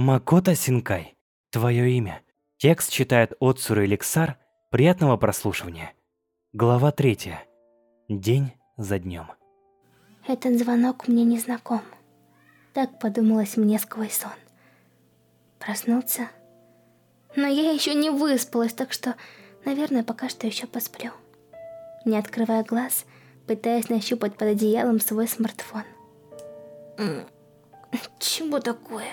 Макота Синкай. Твое имя. Текст читает Отсура Эликсар. Приятного прослушивания. Глава третья. День за днем. Этот звонок мне не знаком. Так подумалось мне сквозь сон. Проснуться. Но я еще не выспалась, так что, наверное, пока что еще посплю. Не открывая глаз, пытаясь нащупать под одеялом свой смартфон. Чего такое?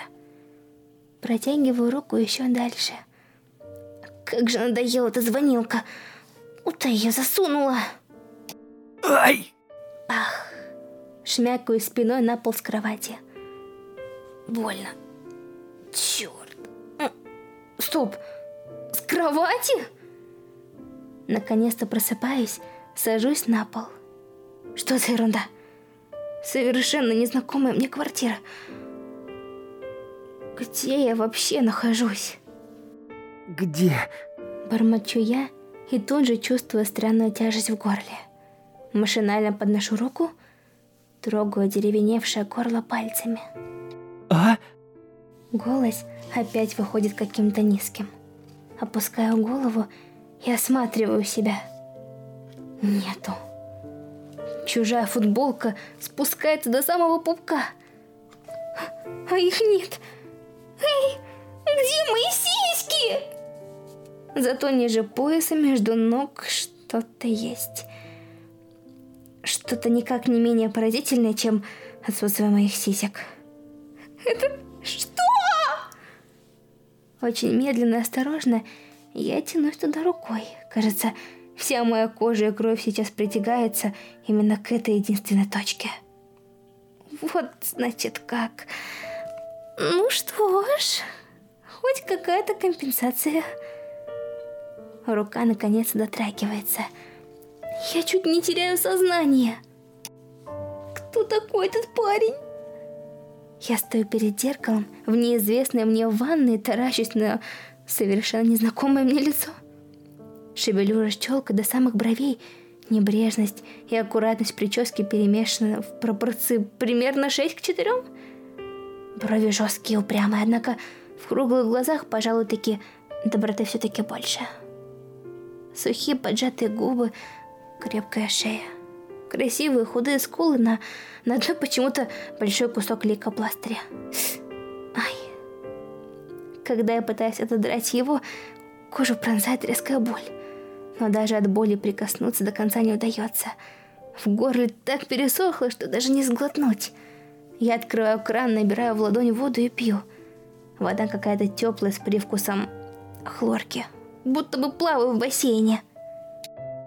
Протягиваю руку еще дальше. Как же надоела эта звонилка. Куда я засунула? Ай! Ах. Шмякаю спиной на пол с кровати. Больно. Черт. Стоп. С кровати? Наконец-то просыпаюсь, сажусь на пол. Что за ерунда? Совершенно незнакомая мне квартира. Где я вообще нахожусь? Где? Бормочу я и тут же чувствую странную тяжесть в горле. Машинально подношу руку, трогаю деревеневшее горло пальцами. А? Голос опять выходит каким-то низким. Опускаю голову и осматриваю себя. Нету. Чужая футболка спускается до самого пупка. А их нет. Эй, где мои сиськи? Зато ниже пояса между ног что-то есть. Что-то никак не менее поразительное, чем отсутствие моих сисек. Это что? Очень медленно и осторожно я тянусь туда рукой. Кажется, вся моя кожа и кровь сейчас притягается именно к этой единственной точке. Вот, значит, как... Ну что ж, хоть какая-то компенсация. Рука наконец дотрагивается. Я чуть не теряю сознание. Кто такой этот парень? Я стою перед зеркалом в неизвестной мне ванной, таращусь на совершенно незнакомое мне лицо. Шевелюра челка до самых бровей, небрежность и аккуратность прически перемешаны в пропорции примерно 6 к 4. Брови жесткие, упрямые, однако в круглых глазах, пожалуй, таки доброты все-таки больше. Сухие поджатые губы, крепкая шея. Красивые худые скулы на, на одной почему-то большой кусок лейкопластыря. Ай. Когда я пытаюсь отодрать его, кожу пронзает резкая боль. Но даже от боли прикоснуться до конца не удается. В горле так пересохло, что даже не сглотнуть. Я открываю кран, набираю в ладонь воду и пью. Вода какая-то теплая с привкусом хлорки. Будто бы плаваю в бассейне.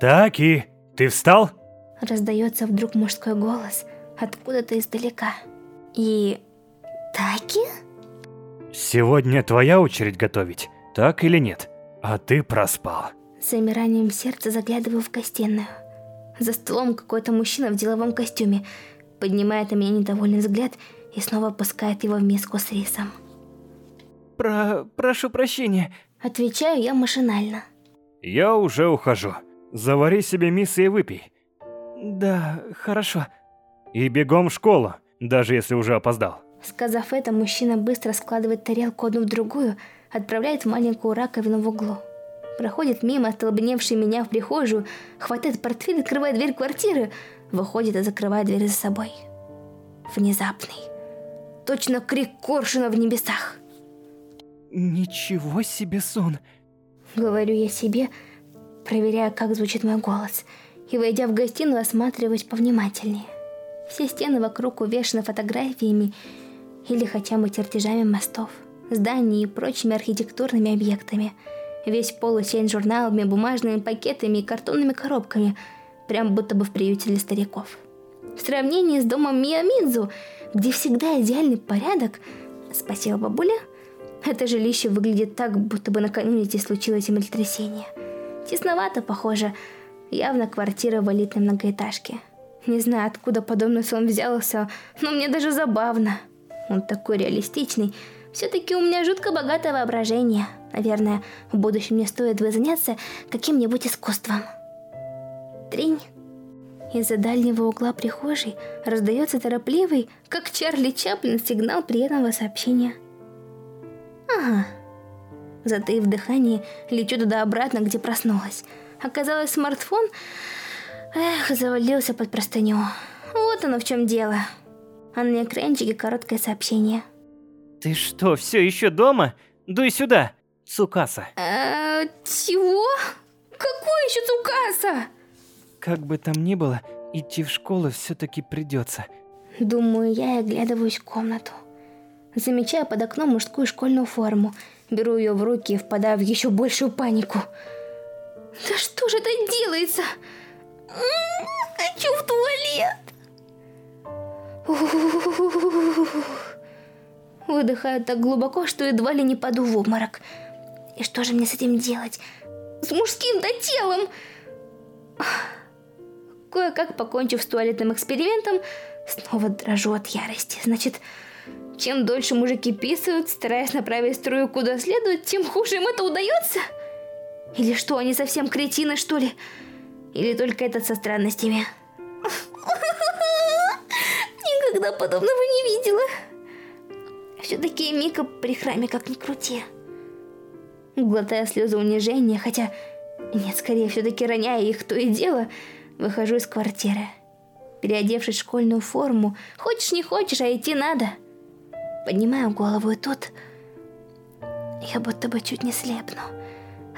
Таки, ты встал? Раздается вдруг мужской голос откуда-то издалека. И... Таки? Сегодня твоя очередь готовить, так или нет? А ты проспал. С замиранием сердца заглядываю в гостиную. За столом какой-то мужчина в деловом костюме поднимает на меня недовольный взгляд и снова опускает его в миску с рисом. Про... прошу прощения. Отвечаю я машинально. Я уже ухожу. Завари себе мисс и выпей. Да, хорошо. И бегом в школу, даже если уже опоздал. Сказав это, мужчина быстро складывает тарелку одну в другую, отправляет в маленькую раковину в углу. Проходит мимо остолбеневшей меня в прихожую, хватает портфель, открывает дверь квартиры, выходит и закрывает дверь за собой. Внезапный. Точно крик коршуна в небесах. Ничего себе сон. Говорю я себе, проверяя, как звучит мой голос, и, войдя в гостиную, осматриваюсь повнимательнее. Все стены вокруг увешаны фотографиями или хотя бы чертежами мостов, зданий и прочими архитектурными объектами. Весь пол усеян журналами, бумажными пакетами и картонными коробками, прям будто бы в приюте для стариков. В сравнении с домом Миямидзу, где всегда идеальный порядок, спасибо бабуля, это жилище выглядит так, будто бы накануне здесь случилось землетрясение. Тесновато, похоже, явно квартира в элитной многоэтажке. Не знаю, откуда подобный сон взялся, но мне даже забавно. Он такой реалистичный. Все-таки у меня жутко богатое воображение. Наверное, в будущем мне стоит бы заняться каким-нибудь искусством. Тринь. Из-за дальнего угла прихожей раздается торопливый, как Чарли Чаплин, сигнал приятного сообщения. Ага. Затаив дыхание, лечу туда-обратно, где проснулась. Оказалось, смартфон... Эх, завалился под простыню. Вот оно в чем дело. А на экранчике короткое сообщение. Ты что, все еще дома? Дуй сюда, Цукаса. А, чего? Какой еще Цукаса? Как бы там ни было, идти в школу все-таки придется. Думаю, я и оглядываюсь в комнату. Замечаю под окном мужскую школьную форму. Беру ее в руки и впадаю в еще большую панику. Да что же это делается? Хочу в туалет. Выдыхаю так глубоко, что едва ли не паду в обморок. И что же мне с этим делать? С мужским-то телом! Кое-как покончив с туалетным экспериментом, снова дрожу от ярости. Значит, чем дольше мужики писают, стараясь направить струю куда следует, тем хуже им это удается? Или что, они совсем кретины, что ли? Или только этот со странностями? Никогда подобного не видела. Все-таки Мика при храме как ни крути. Глотая слезы унижения, хотя... Нет, скорее все-таки роняя их то и дело, выхожу из квартиры. Переодевшись в школьную форму, хочешь не хочешь, а идти надо. Поднимаю голову и тут... Я будто бы чуть не слепну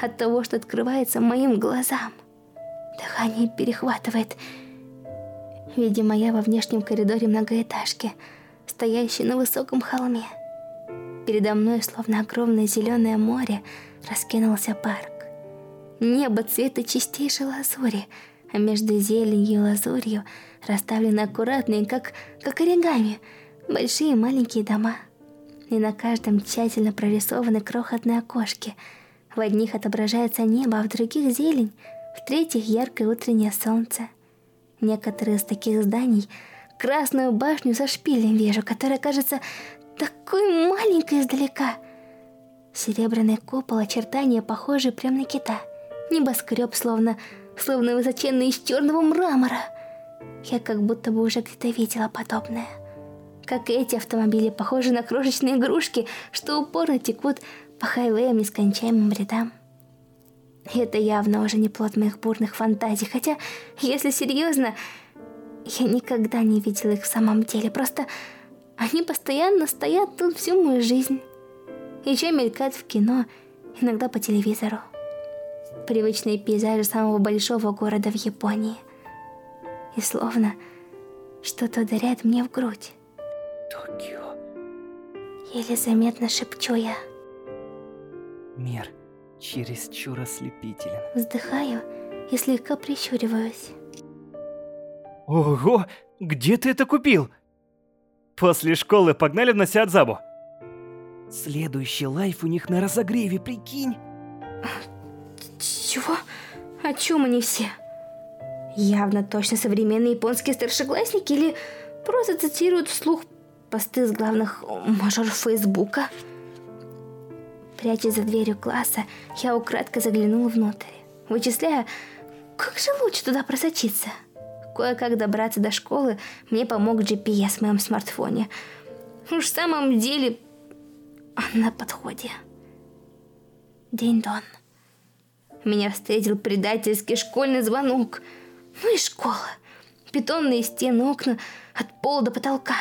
от того, что открывается моим глазам. Дыхание перехватывает. Видимо, я во внешнем коридоре многоэтажки, стоящей на высоком холме. Передо мной, словно огромное зеленое море, раскинулся парк. Небо цвета чистейшей лазури, а между зеленью и лазурью расставлены аккуратные, как, как оригами, большие и маленькие дома. И на каждом тщательно прорисованы крохотные окошки. В одних отображается небо, а в других зелень, в-третьих яркое утреннее солнце. Некоторые из таких зданий красную башню со шпилем вижу, которая кажется такой маленькой издалека. Серебряный купол, очертания похожи прямо на кита. Небоскреб словно, словно высоченный из черного мрамора. Я как будто бы уже где-то видела подобное. Как эти автомобили похожи на крошечные игрушки, что упорно текут по хайвеям нескончаемым рядам. Это явно уже не плод моих бурных фантазий, хотя, если серьезно, я никогда не видела их в самом деле, просто они постоянно стоят тут всю мою жизнь. Еще мелькают в кино, иногда по телевизору. Привычные пейзажи самого большого города в Японии. И словно что-то ударяет мне в грудь. Токио. Еле заметно шепчу я. Мир чересчур ослепителен. Вздыхаю и слегка прищуриваюсь. Ого, где ты это купил? После школы погнали в Насиадзабу. Следующий лайф у них на разогреве, прикинь. Чего? О чем они все? Явно точно современные японские старшеклассники или просто цитируют вслух посты с главных мажоров Фейсбука? Прячась за дверью класса, я украдко заглянула внутрь, вычисляя, как же лучше туда просочиться. Кое-как добраться до школы мне помог GPS в моем смартфоне. Уж в самом деле, он на подходе. День-дон. Меня встретил предательский школьный звонок. Ну и школа. Бетонные стены, окна от пола до потолка.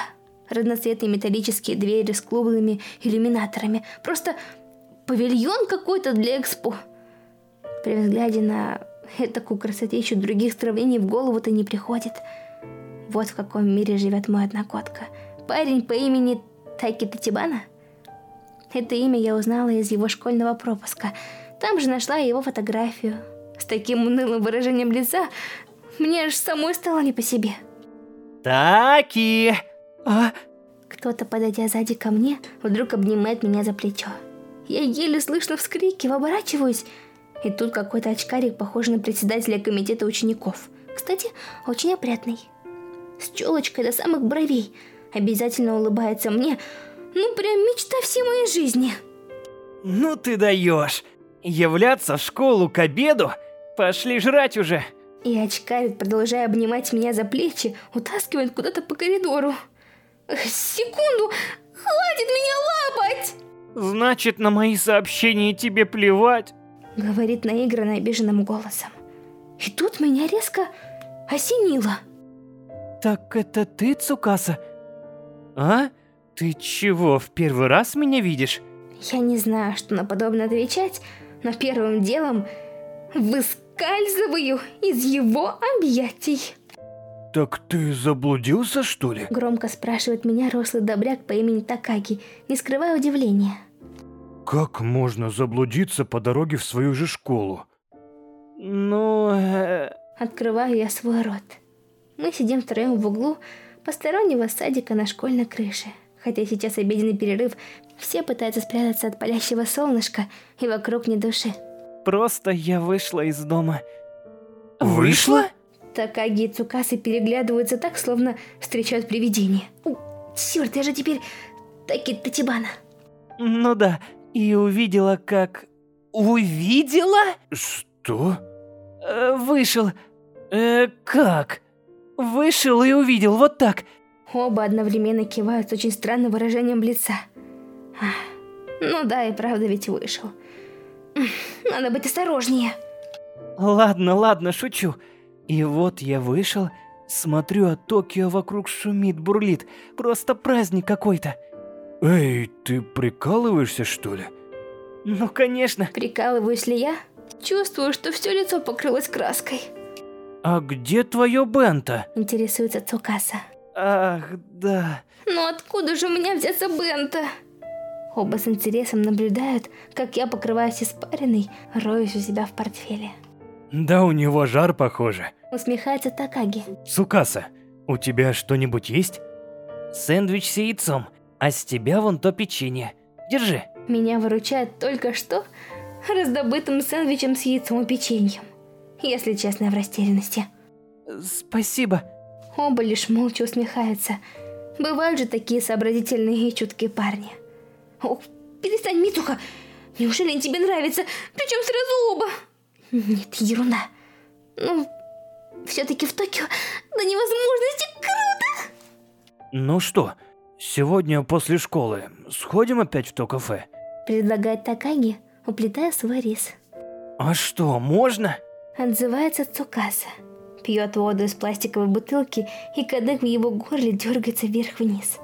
Разноцветные металлические двери с клубными иллюминаторами. Просто павильон какой-то для экспо. При взгляде на этакую красотищу других сравнений в голову-то не приходит. Вот в каком мире живет мой одногодка. Парень по имени Тайки Татибана. Это имя я узнала из его школьного пропуска. Там же нашла его фотографию. С таким унылым выражением лица мне аж самой стало не по себе. Таки! А? Кто-то, подойдя сзади ко мне, вдруг обнимает меня за плечо. Я еле слышно вскрикиваю, оборачиваюсь. И тут какой-то очкарик, похожий на председателя комитета учеников. Кстати, очень опрятный. С челочкой до самых бровей. Обязательно улыбается мне. Ну, прям мечта всей моей жизни. Ну ты даешь. Являться в школу к обеду? Пошли жрать уже. И очкарик, продолжая обнимать меня за плечи, утаскивает куда-то по коридору. Секунду! Хватит меня лапать! Значит, на мои сообщения тебе плевать? Говорит наигранно обиженным голосом. И тут меня резко осенило. Так это ты, Цукаса? А? Ты чего, в первый раз меня видишь? Я не знаю, что на подобное отвечать, но первым делом выскальзываю из его объятий. Так ты заблудился, что ли? Громко спрашивает меня рослый добряк по имени Такаги, не скрывая удивления. Как можно заблудиться по дороге в свою же школу? Ну... Э... Открываю я свой рот. Мы сидим втроем в углу постороннего садика на школьной крыше. Хотя сейчас обеденный перерыв, все пытаются спрятаться от палящего солнышка, и вокруг ни души. Просто я вышла из дома. Вышла? Такаги и Цукасы переглядываются так, словно встречают привидение. Черт, я же теперь Таки Татибана. Ну да, и увидела, как... Увидела? Что? Э, вышел. Э, как? Вышел и увидел, вот так. Оба одновременно кивают с очень странным выражением лица. Ну да, и правда ведь вышел. Надо быть осторожнее. Ладно, ладно, шучу. И вот я вышел, смотрю, а Токио вокруг шумит, бурлит. Просто праздник какой-то. Эй, ты прикалываешься, что ли? Ну, конечно. Прикалываюсь ли я? Чувствую, что все лицо покрылось краской. А где твое бенто? Интересуется Цукаса. Ах, да. Ну откуда же у меня взяться бенто? Оба с интересом наблюдают, как я покрываюсь испариной, роюсь у себя в портфеле. Да у него жар, похоже. Усмехается Такаги. Сукаса, у тебя что-нибудь есть? Сэндвич с яйцом, а с тебя вон то печенье. Держи. Меня выручает только что раздобытым сэндвичем с яйцом и печеньем. Если честно, в растерянности. Спасибо. Оба лишь молча усмехаются. Бывают же такие сообразительные и чуткие парни. Ох, перестань, Мицуха! Неужели тебе нравится? Причем сразу оба? Нет, ерунда. Ну, все-таки в Токио до невозможности круто! Ну что, сегодня после школы сходим опять в то кафе? Предлагает Такаги, уплетая свой рис. А что, можно? Отзывается Цукаса. Пьет воду из пластиковой бутылки, и кадык в его горле дергается вверх-вниз.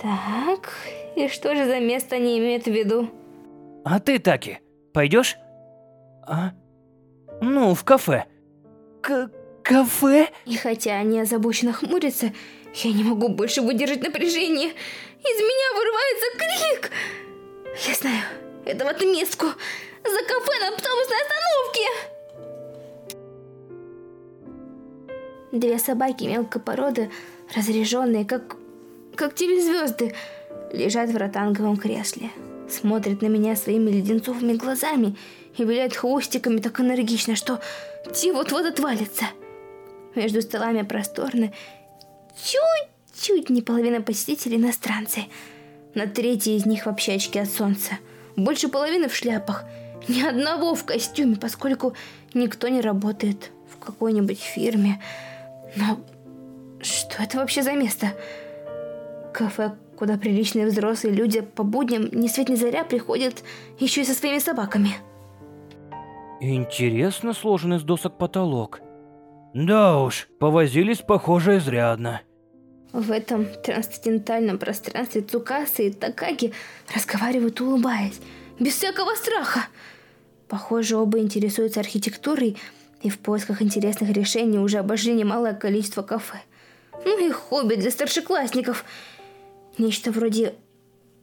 Так, и что же за место они имеют в виду? А ты, Таки, пойдешь? А? Ну, в кафе. К кафе? И хотя они озабоченно хмурятся, я не могу больше выдержать напряжение. Из меня вырывается крик. Я знаю, это в отместку за кафе на автобусной остановке. Две собаки мелкой породы, разряженные, как, как телезвезды, лежат в ротанговом кресле. Смотрят на меня своими леденцовыми глазами и виляют хвостиками так энергично, что те вот-вот отвалится. Между столами просторно, чуть-чуть не половина посетителей иностранцы. На третьей из них вообще очки от солнца. Больше половины в шляпах. Ни одного в костюме, поскольку никто не работает в какой-нибудь фирме. Но что это вообще за место? Кафе, куда приличные взрослые люди по будням ни свет ни заря приходят еще и со своими собаками. Интересно сложен из досок потолок. Да уж, повозились, похоже, изрядно. В этом трансцендентальном пространстве Цукасы и Такаги разговаривают улыбаясь, без всякого страха. Похоже, оба интересуются архитектурой и в поисках интересных решений уже обошли немалое количество кафе. Ну и хобби для старшеклассников. Нечто вроде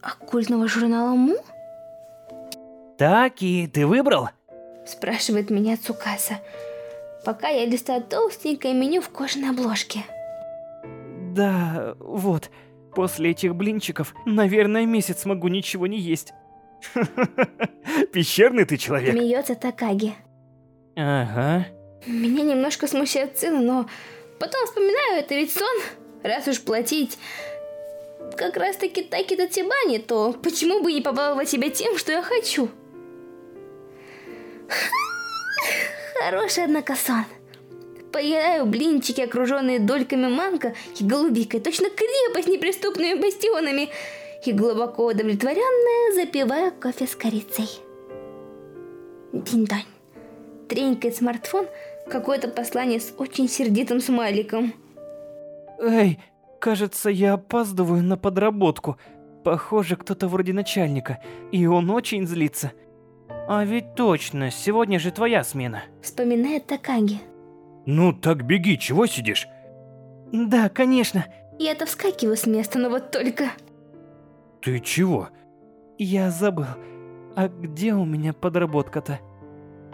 оккультного журнала Му? Так, и ты выбрал? Спрашивает меня Цукаса. Пока я листаю толстенькое меню в кожаной обложке. Да, вот. После этих блинчиков, наверное, месяц могу ничего не есть. Пещерный ты человек. Смеется Такаги. Ага. Меня немножко смущает цены, но потом вспоминаю, это ведь сон. Раз уж платить как раз таки таки Татибани, то почему бы не побаловать себя тем, что я хочу? Хороший, однако, сон. Поедаю блинчики, окруженные дольками манго и голубикой, точно крепость неприступными бастионами. и глубоко удовлетворенная запиваю кофе с корицей. Динь-дань. Тренькает смартфон, какое-то послание с очень сердитым смайликом. Эй, кажется, я опаздываю на подработку. Похоже, кто-то вроде начальника, и он очень злится. А ведь точно, сегодня же твоя смена. Вспоминает Такаги. Ну так беги, чего сидишь? Да, конечно. Я-то вскакиваю с места, но вот только... Ты чего? Я забыл. А где у меня подработка-то?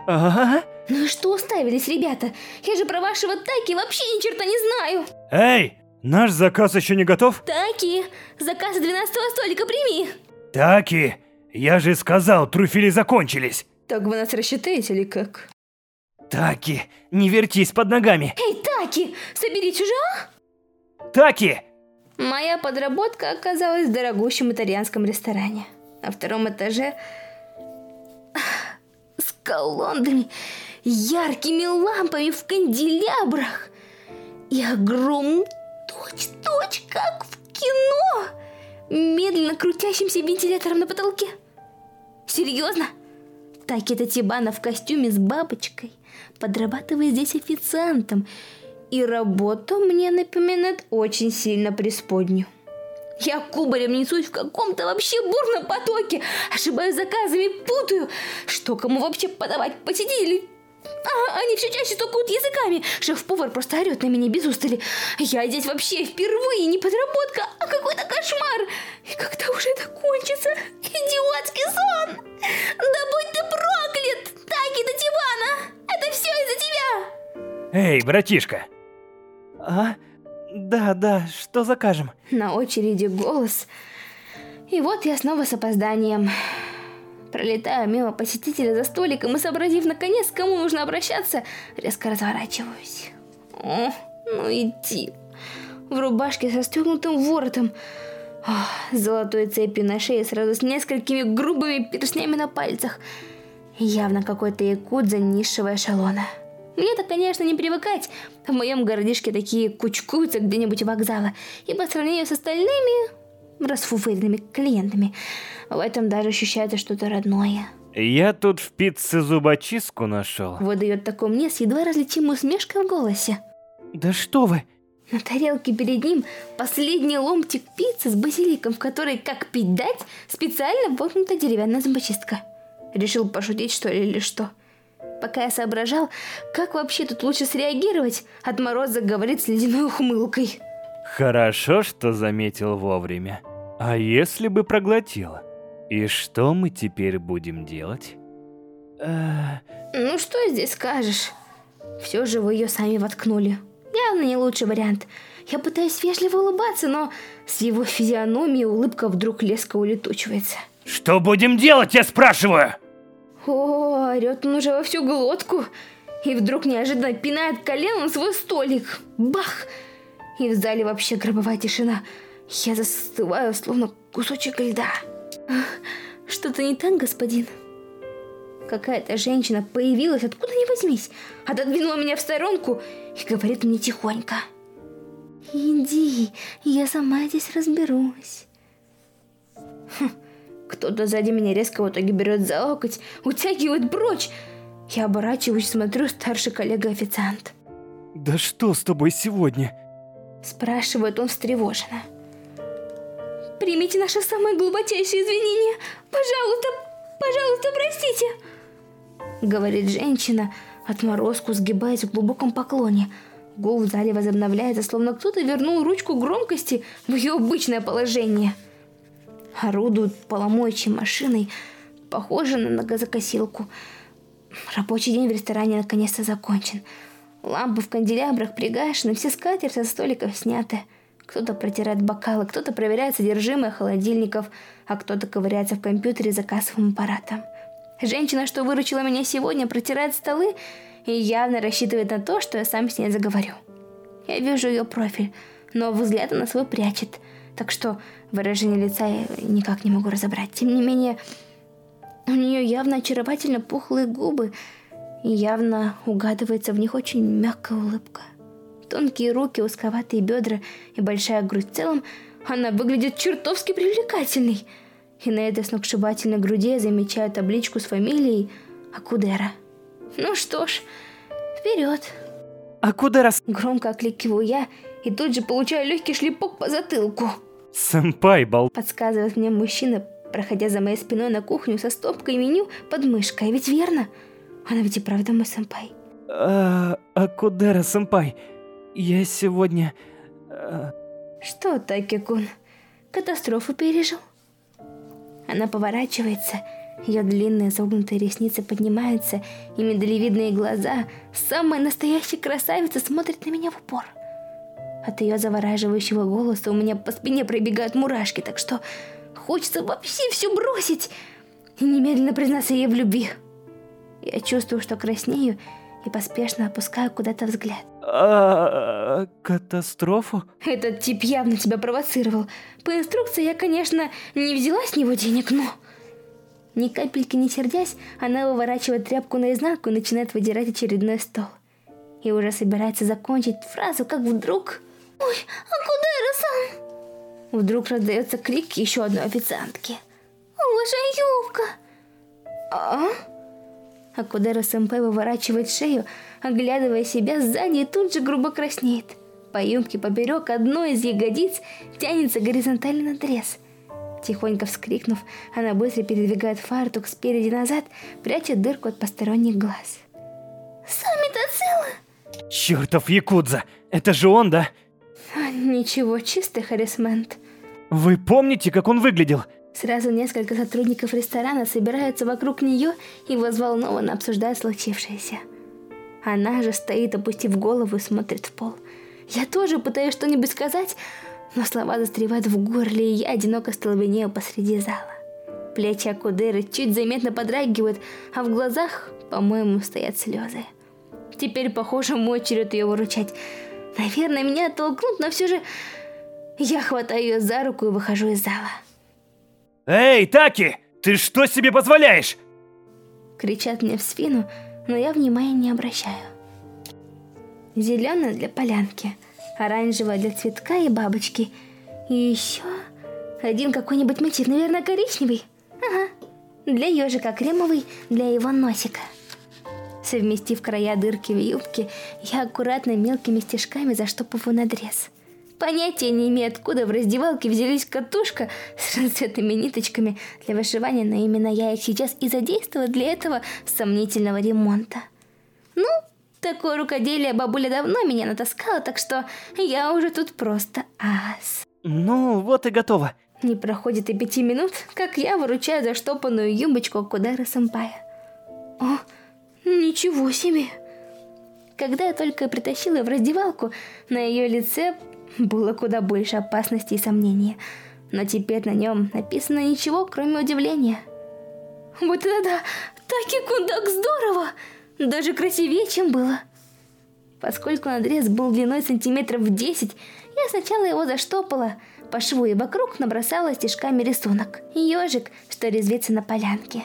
Ага. Ну и что уставились, ребята? Я же про вашего Таки вообще ни черта не знаю. Эй, наш заказ еще не готов? Таки, заказ 12 столика прими. Таки, я же сказал, трюфели закончились. Так вы нас рассчитаете или как? Таки, не вертись под ногами. Эй, Таки, соберись уже, а? Таки! Моя подработка оказалась в дорогущем итальянском ресторане. На втором этаже с колоннами, яркими лампами в канделябрах и огромным точь-точь, как в кино, медленно крутящимся вентилятором на потолке. Серьезно? Так это Тибана в костюме с бабочкой подрабатывает здесь официантом, и работа мне напоминает очень сильно преисподнюю. Я кубарем несусь в каком-то вообще бурном потоке, ошибаюсь заказами, путаю, что кому вообще подавать посетителей. А, они все чаще стукают языками. Шеф-повар просто орет на меня без устали. Я здесь вообще впервые не подработка, а какой-то кошмар. И когда уже это кончится? Идиотский сон! Да будь ты проклят! Таки до дивана! Это все из-за тебя! Эй, братишка. А? Да, да, что закажем? На очереди голос. И вот я снова с опозданием. Пролетаю мимо посетителя за столиком и, сообразив наконец, к кому нужно обращаться, резко разворачиваюсь. О, ну иди. В рубашке со стегнутым воротом, о, золотой цепью на шее сразу с несколькими грубыми перстнями на пальцах. Явно какой-то якудза низшего эшелона. Мне-то, конечно, не привыкать. В моем городишке такие кучкуются где-нибудь у вокзала. И по сравнению с остальными расфуфыренными клиентами, в этом даже ощущается что-то родное. Я тут в пицце зубочистку нашел. Выдает такой мне с едва различимой усмешкой в голосе. Да что вы? На тарелке перед ним последний ломтик пиццы с базиликом, в которой, как пить дать, специально воткнута деревянная зубочистка. Решил пошутить, что ли, или что? Пока я соображал, как вообще тут лучше среагировать, от мороза говорит с ледяной ухмылкой. Хорошо, что заметил вовремя. А если бы проглотил? И что мы теперь будем делать? Э... Ну что здесь скажешь? Все же вы ее сами воткнули. Явно не лучший вариант. Я пытаюсь вежливо улыбаться, но с его физиономией улыбка вдруг леско улетучивается. Что будем делать, я спрашиваю? О, орет он уже во всю глотку. И вдруг неожиданно пинает коленом свой столик. Бах! И в зале вообще гробовая тишина. Я застываю, словно кусочек льда. Что-то не так, господин? Какая-то женщина появилась, откуда ни возьмись, отодвинула меня в сторонку и говорит мне тихонько. «Иди, я сама здесь разберусь». Хм, кто-то сзади меня резко в итоге берет за локоть, утягивает прочь. Я оборачиваюсь, смотрю, старший коллега-официант. «Да что с тобой сегодня?» Спрашивает он встревоженно. «Примите наши самые глубочайшие извинения. Пожалуйста, пожалуйста, простите!» Говорит женщина, отморозку сгибаясь в глубоком поклоне. Гул в зале возобновляется, словно кто-то вернул ручку громкости в ее обычное положение – орудуют поломоечей машиной, похожей на газокосилку. Рабочий день в ресторане наконец-то закончен. Лампы в канделябрах пригашены, все скатерти со столиков сняты. Кто-то протирает бокалы, кто-то проверяет содержимое холодильников, а кто-то ковыряется в компьютере за кассовым аппаратом. Женщина, что выручила меня сегодня, протирает столы и явно рассчитывает на то, что я сам с ней заговорю. Я вижу ее профиль, но взгляд она свой прячет – так что выражение лица я никак не могу разобрать. Тем не менее, у нее явно очаровательно пухлые губы, и явно угадывается в них очень мягкая улыбка. Тонкие руки, узковатые бедра и большая грудь в целом Она выглядит чертовски привлекательной. И на этой сногсшибательной груди я замечаю табличку с фамилией Акудера. Ну что ж, вперед. Акудера... Громко окликиваю я и тут же получаю легкий шлепок по затылку. Сэмпай, бол... Подсказывает мне мужчина, проходя за моей спиной на кухню со стопкой меню под мышкой. Ведь верно? Она ведь и правда мой сэмпай. А, Акудера, сэмпай, я сегодня... А... Что, Таки-кун, катастрофу пережил? Она поворачивается, ее длинные загнутые ресницы поднимаются, и медалевидные глаза, самая настоящая красавица, смотрит на меня в упор. От ее завораживающего голоса у меня по спине пробегают мурашки, так что хочется вообще все бросить и немедленно признаться ей в любви. Я чувствую, что краснею, и поспешно опускаю куда-то взгляд. А, катастрофу? Этот тип явно тебя провоцировал. По инструкции я, конечно, не взяла с него денег, но... Ни капельки не сердясь, она выворачивает тряпку наизнанку и начинает выдирать очередной стол. И уже собирается закончить фразу, как вдруг... Ой, а куда я сам? Вдруг раздается крик еще одной официантки. Ваша юбка! А? Акудера сэмпэй выворачивает шею, оглядывая себя сзади и тут же грубо краснеет. По юбке поперек одной из ягодиц тянется горизонтальный надрез. Тихонько вскрикнув, она быстро передвигает фартук спереди назад, пряча дырку от посторонних глаз. «Сами-то целы?» Чертов Якудза! Это же он, да? А, ничего, чистый харисмент. Вы помните, как он выглядел? Сразу несколько сотрудников ресторана собираются вокруг нее и взволнованно обсуждают случившееся. Она же стоит, опустив голову и смотрит в пол. Я тоже пытаюсь что-нибудь сказать, но слова застревают в горле, и я одиноко столбенею посреди зала. Плечи Акудеры чуть заметно подрагивают, а в глазах, по-моему, стоят слезы. Теперь, похоже, мой черед ее выручать. Наверное, меня оттолкнут, но все же я хватаю ее за руку и выхожу из зала. «Эй, Таки, ты что себе позволяешь?» Кричат мне в спину, но я внимания не обращаю. Зеленая для полянки, оранжевая для цветка и бабочки. И еще один какой-нибудь мотив, наверное, коричневый. Ага, для ежика кремовый, для его носика. Совместив края дырки в юбке, я аккуратно мелкими стежками заштопываю надрез. Понятия не имею, откуда в раздевалке взялись катушка с разцветными ниточками для вышивания, но именно я их сейчас и задействовала для этого сомнительного ремонта. Ну, такое рукоделие бабуля давно меня натаскала, так что я уже тут просто ас. Ну, вот и готово. Не проходит и пяти минут, как я выручаю заштопанную юбочку Кудара Сэмпая. О, ничего себе! Когда я только притащила в раздевалку, на ее лице было куда больше опасности и сомнения. Но теперь на нем написано ничего, кроме удивления. Вот это да! Таки кундак здорово! Даже красивее, чем было. Поскольку надрез был длиной сантиметров 10, я сначала его заштопала, по шву и вокруг набросала стежками рисунок. Ежик, что резвится на полянке.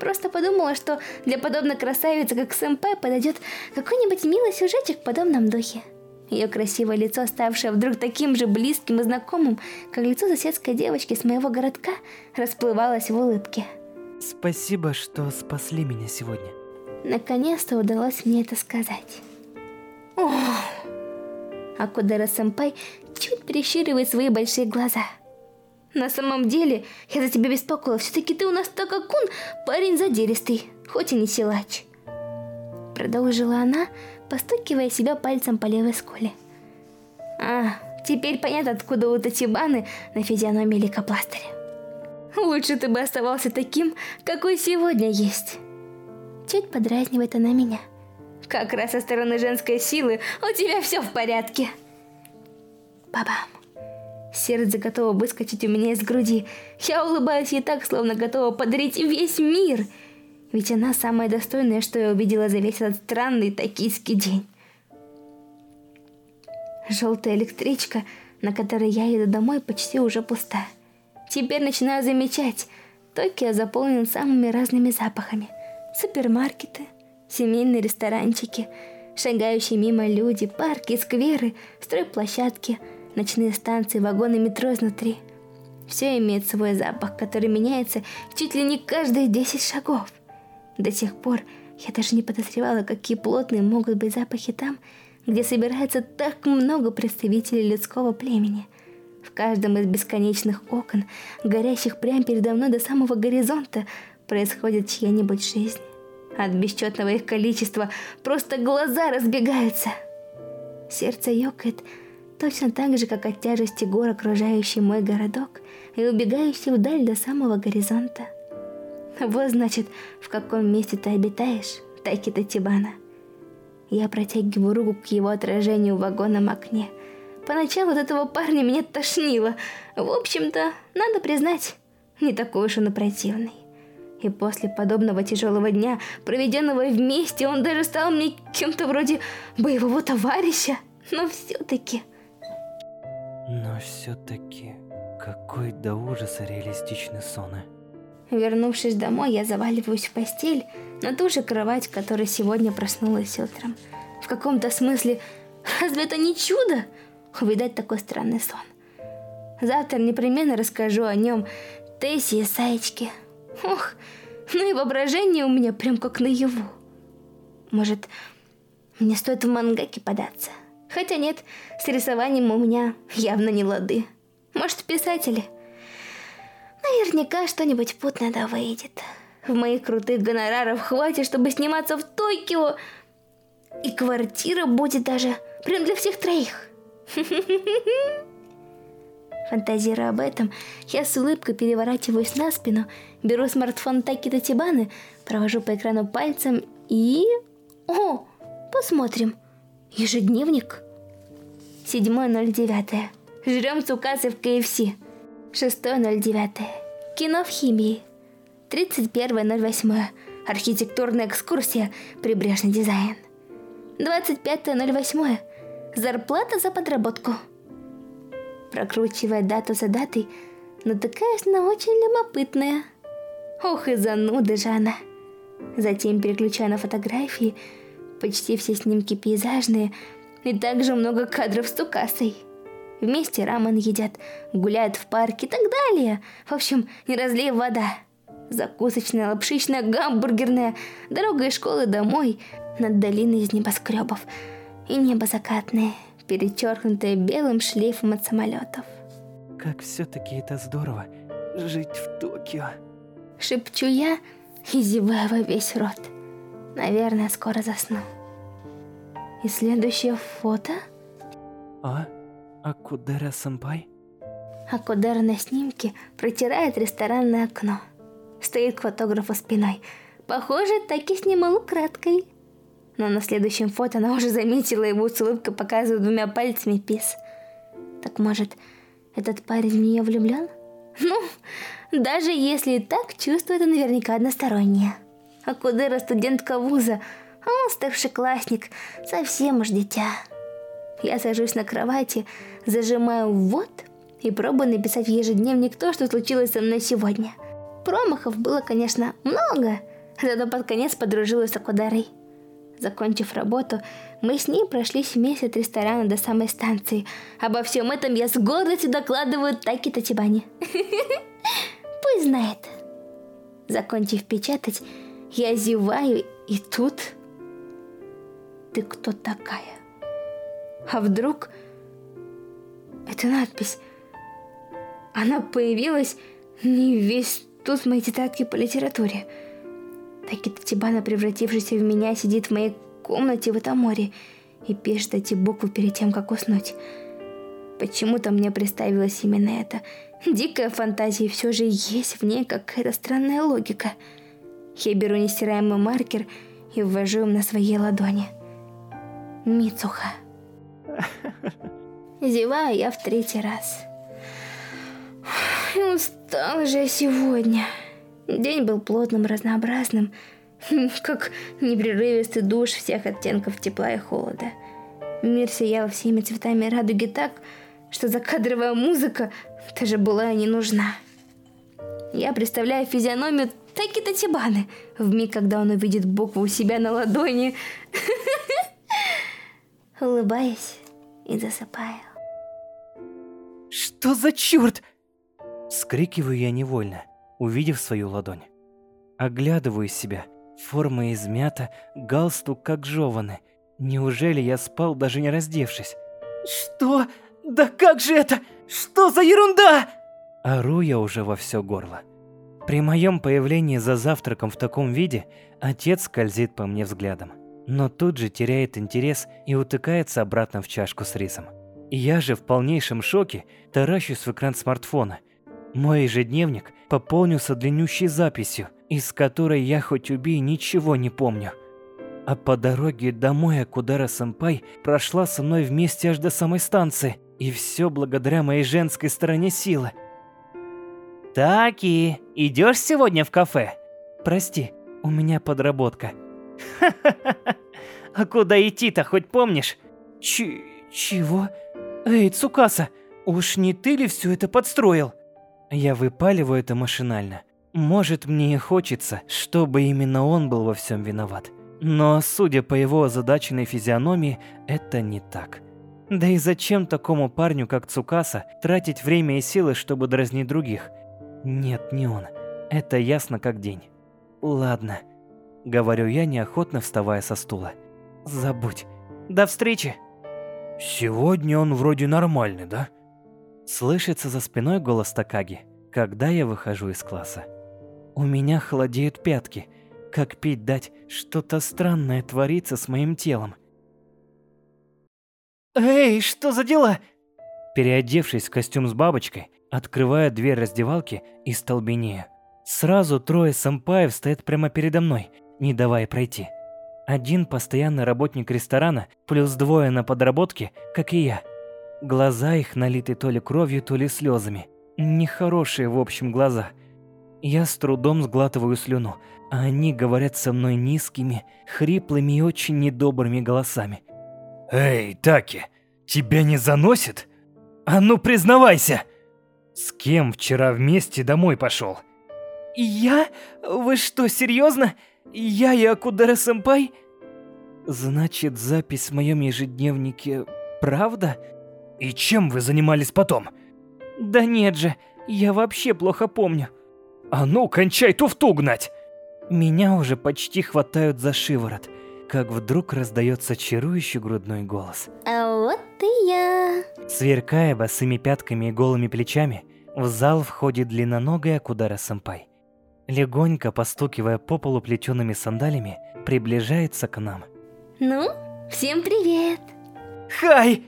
Просто подумала, что для подобной красавицы, как сэмпай, подойдет какой-нибудь милый сюжетик в подобном духе. Ее красивое лицо, ставшее вдруг таким же близким и знакомым, как лицо соседской девочки с моего городка, расплывалось в улыбке. Спасибо, что спасли меня сегодня. Наконец-то удалось мне это сказать. Ох! Акудера-сэмпай чуть прищуривает свои большие глаза. На самом деле, я за тебя беспокоила. Все-таки ты у нас такакун, парень задиристый, хоть и не силач. Продолжила она, постукивая себя пальцем по левой скуле. А, теперь понятно, откуда у Татибаны на физиономии лейкопластыря. Лучше ты бы оставался таким, какой сегодня есть. Чуть подразнивает она меня. Как раз со стороны женской силы у тебя все в порядке. Бабам. Сердце готово выскочить у меня из груди. Я улыбаюсь ей так, словно готова подарить весь мир. Ведь она самая достойная, что я увидела за весь этот странный токийский день. Желтая электричка, на которой я еду домой, почти уже пуста. Теперь начинаю замечать, Токио заполнен самыми разными запахами. Супермаркеты, семейные ресторанчики, шагающие мимо люди, парки, скверы, стройплощадки, ночные станции, вагоны метро изнутри. Все имеет свой запах, который меняется чуть ли не каждые 10 шагов. До сих пор я даже не подозревала, какие плотные могут быть запахи там, где собирается так много представителей людского племени. В каждом из бесконечных окон, горящих прямо передо мной до самого горизонта, происходит чья-нибудь жизнь. От бесчетного их количества просто глаза разбегаются. Сердце ёкает точно так же, как от тяжести гор, окружающий мой городок и убегающий вдаль до самого горизонта. Вот значит, в каком месте ты обитаешь, Такита Тибана. Я протягиваю руку к его отражению в вагонном окне. Поначалу от этого парня меня тошнило. В общем-то, надо признать, не такой уж он и противный. И после подобного тяжелого дня, проведенного вместе, он даже стал мне кем-то вроде боевого товарища. Но все-таки... Но все-таки, какой до ужаса реалистичный сон. Вернувшись домой, я заваливаюсь в постель, на ту же кровать, которой сегодня проснулась утром. В каком-то смысле, разве это не чудо? Увидать такой странный сон. Завтра непременно расскажу о нем Тессе и Саечке. Ох, ну и воображение у меня прям как наяву. Может, мне стоит в мангаки податься? Хотя нет, с рисованием у меня явно не лады. Может, писатели? Наверняка что-нибудь путное да выйдет. В моих крутых гонораров хватит, чтобы сниматься в Токио. И квартира будет даже прям для всех троих. Фантазируя об этом, я с улыбкой переворачиваюсь на спину, беру смартфон Таки Татибаны, провожу по экрану пальцем и... О, посмотрим. Ежедневник. 7.09. Жрем цукасы в КФС. 6.09. Кино в химии. 31.08. Архитектурная экскурсия. Прибрежный дизайн. 25.08. Зарплата за подработку. Прокручивая дату за датой, натыкаюсь на очень любопытное. Ох и зануда же она. Затем переключаю на фотографии, почти все снимки пейзажные, и также много кадров с Тукасой. Вместе рамен едят, гуляют в парке и так далее. В общем, не разлей вода. Закусочная, лапшичная, гамбургерная, дорога из школы домой, над долиной из небоскребов. И небо закатное, перечеркнутое белым шлейфом от самолетов. Как все-таки это здорово, жить в Токио. Шепчу я и зеваю во весь рот. Наверное, скоро засну. И следующее фото... А? Акудера-сэмпай? Акудера на снимке протирает ресторанное окно. Стоит к фотографу спиной. Похоже, так и снимал украдкой. Но на следующем фото она уже заметила его с улыбкой, показывая двумя пальцами пис. Так может, этот парень в нее влюблен? Ну, даже если и так, чувство это наверняка одностороннее. Акудера студентка вуза, а он старшеклассник, совсем уж дитя. Я сажусь на кровати, зажимаю «вот» и пробую написать в ежедневник то, что случилось со мной сегодня. Промахов было, конечно, много, зато под конец подружилась с Акударой. Закончив работу, мы с ней прошлись вместе от ресторана до самой станции. Обо всем этом я с гордостью докладываю Таки Татибане. Пусть знает. Закончив печатать, я зеваю, и тут... Ты кто такая? А вдруг... Это надпись. Она появилась не весь тут в моей тетрадке по литературе. Такита Тибана, превратившийся в меня, сидит в моей комнате в этом море и пишет эти буквы перед тем, как уснуть. Почему-то мне представилось именно это. Дикая фантазия, и все же есть в ней какая-то странная логика. Я беру нестираемый маркер и ввожу им на своей ладони. Мицуха. Зеваю я в третий раз. Устал же я сегодня. День был плотным, разнообразным, как непрерывистый душ всех оттенков тепла и холода. Мир сиял всеми цветами радуги так, что закадровая музыка даже была не нужна. Я представляю физиономию Таки Татибаны в миг, когда он увидит букву у себя на ладони. Улыбаясь, и засыпаю. Что за черт? Скрикиваю я невольно, увидев свою ладонь. Оглядываю себя. Форма измята, галстук как жеваны. Неужели я спал, даже не раздевшись? Что? Да как же это? Что за ерунда? Ору я уже во все горло. При моем появлении за завтраком в таком виде отец скользит по мне взглядом, но тут же теряет интерес и утыкается обратно в чашку с рисом. Я же в полнейшем шоке таращусь в экран смартфона. Мой ежедневник пополнился длиннющей записью, из которой я хоть убей ничего не помню. А по дороге домой Акудара-сэмпай прошла со мной вместе аж до самой станции, и все благодаря моей женской стороне силы – «Таки, идешь сегодня в кафе?» «Прости, у меня подработка». «Ха-ха-ха, а куда идти-то, хоть помнишь?» Ч... чего? Эй, Цукаса, уж не ты ли все это подстроил?» Я выпаливаю это машинально. Может, мне и хочется, чтобы именно он был во всем виноват. Но, судя по его озадаченной физиономии, это не так. Да и зачем такому парню, как Цукаса, тратить время и силы, чтобы дразнить других? Нет, не он. Это ясно как день. Ладно, говорю я, неохотно вставая со стула. Забудь. До встречи. Сегодня он вроде нормальный, да? Слышится за спиной голос Такаги, когда я выхожу из класса. У меня холодеют пятки. Как пить дать, что-то странное творится с моим телом. Эй, что за дела? Переодевшись в костюм с бабочкой, Открываю дверь раздевалки и столбенею. Сразу трое сампаев стоят прямо передо мной, не давая пройти. Один постоянный работник ресторана, плюс двое на подработке, как и я. Глаза их налиты то ли кровью, то ли слезами. Нехорошие, в общем, глаза. Я с трудом сглатываю слюну, а они говорят со мной низкими, хриплыми и очень недобрыми голосами. «Эй, Таки, тебя не заносит? А ну признавайся!» С кем вчера вместе домой пошел? Я? Вы что, серьезно? Я и Акудара-сэмпай? Значит, запись в моем ежедневнике правда? И чем вы занимались потом? Да нет же, я вообще плохо помню. А ну, кончай туфту гнать! Меня уже почти хватают за шиворот, как вдруг раздается чарующий грудной голос. А вот и я. Сверкая босыми пятками и голыми плечами, в зал входит длинноногая Кудара-сэмпай. Легонько постукивая по полу плетеными сандалями, приближается к нам. Ну, всем привет! Хай!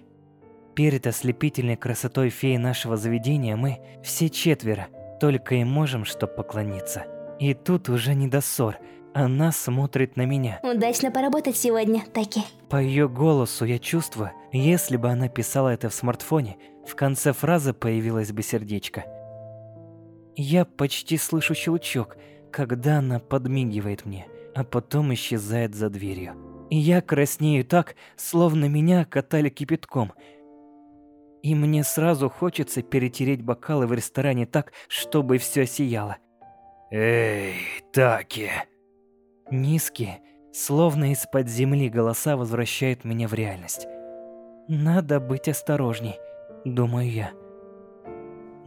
Перед ослепительной красотой феи нашего заведения мы, все четверо, только и можем что поклониться. И тут уже не до ссор, она смотрит на меня. Удачно поработать сегодня, Таки. По ее голосу я чувствую, если бы она писала это в смартфоне, в конце фразы появилось бы сердечко. Я почти слышу щелчок, когда она подмигивает мне, а потом исчезает за дверью. И я краснею так, словно меня катали кипятком. И мне сразу хочется перетереть бокалы в ресторане так, чтобы все сияло. «Эй, Таки!» Низкие, словно из-под земли голоса возвращают меня в реальность. Надо быть осторожней думаю я.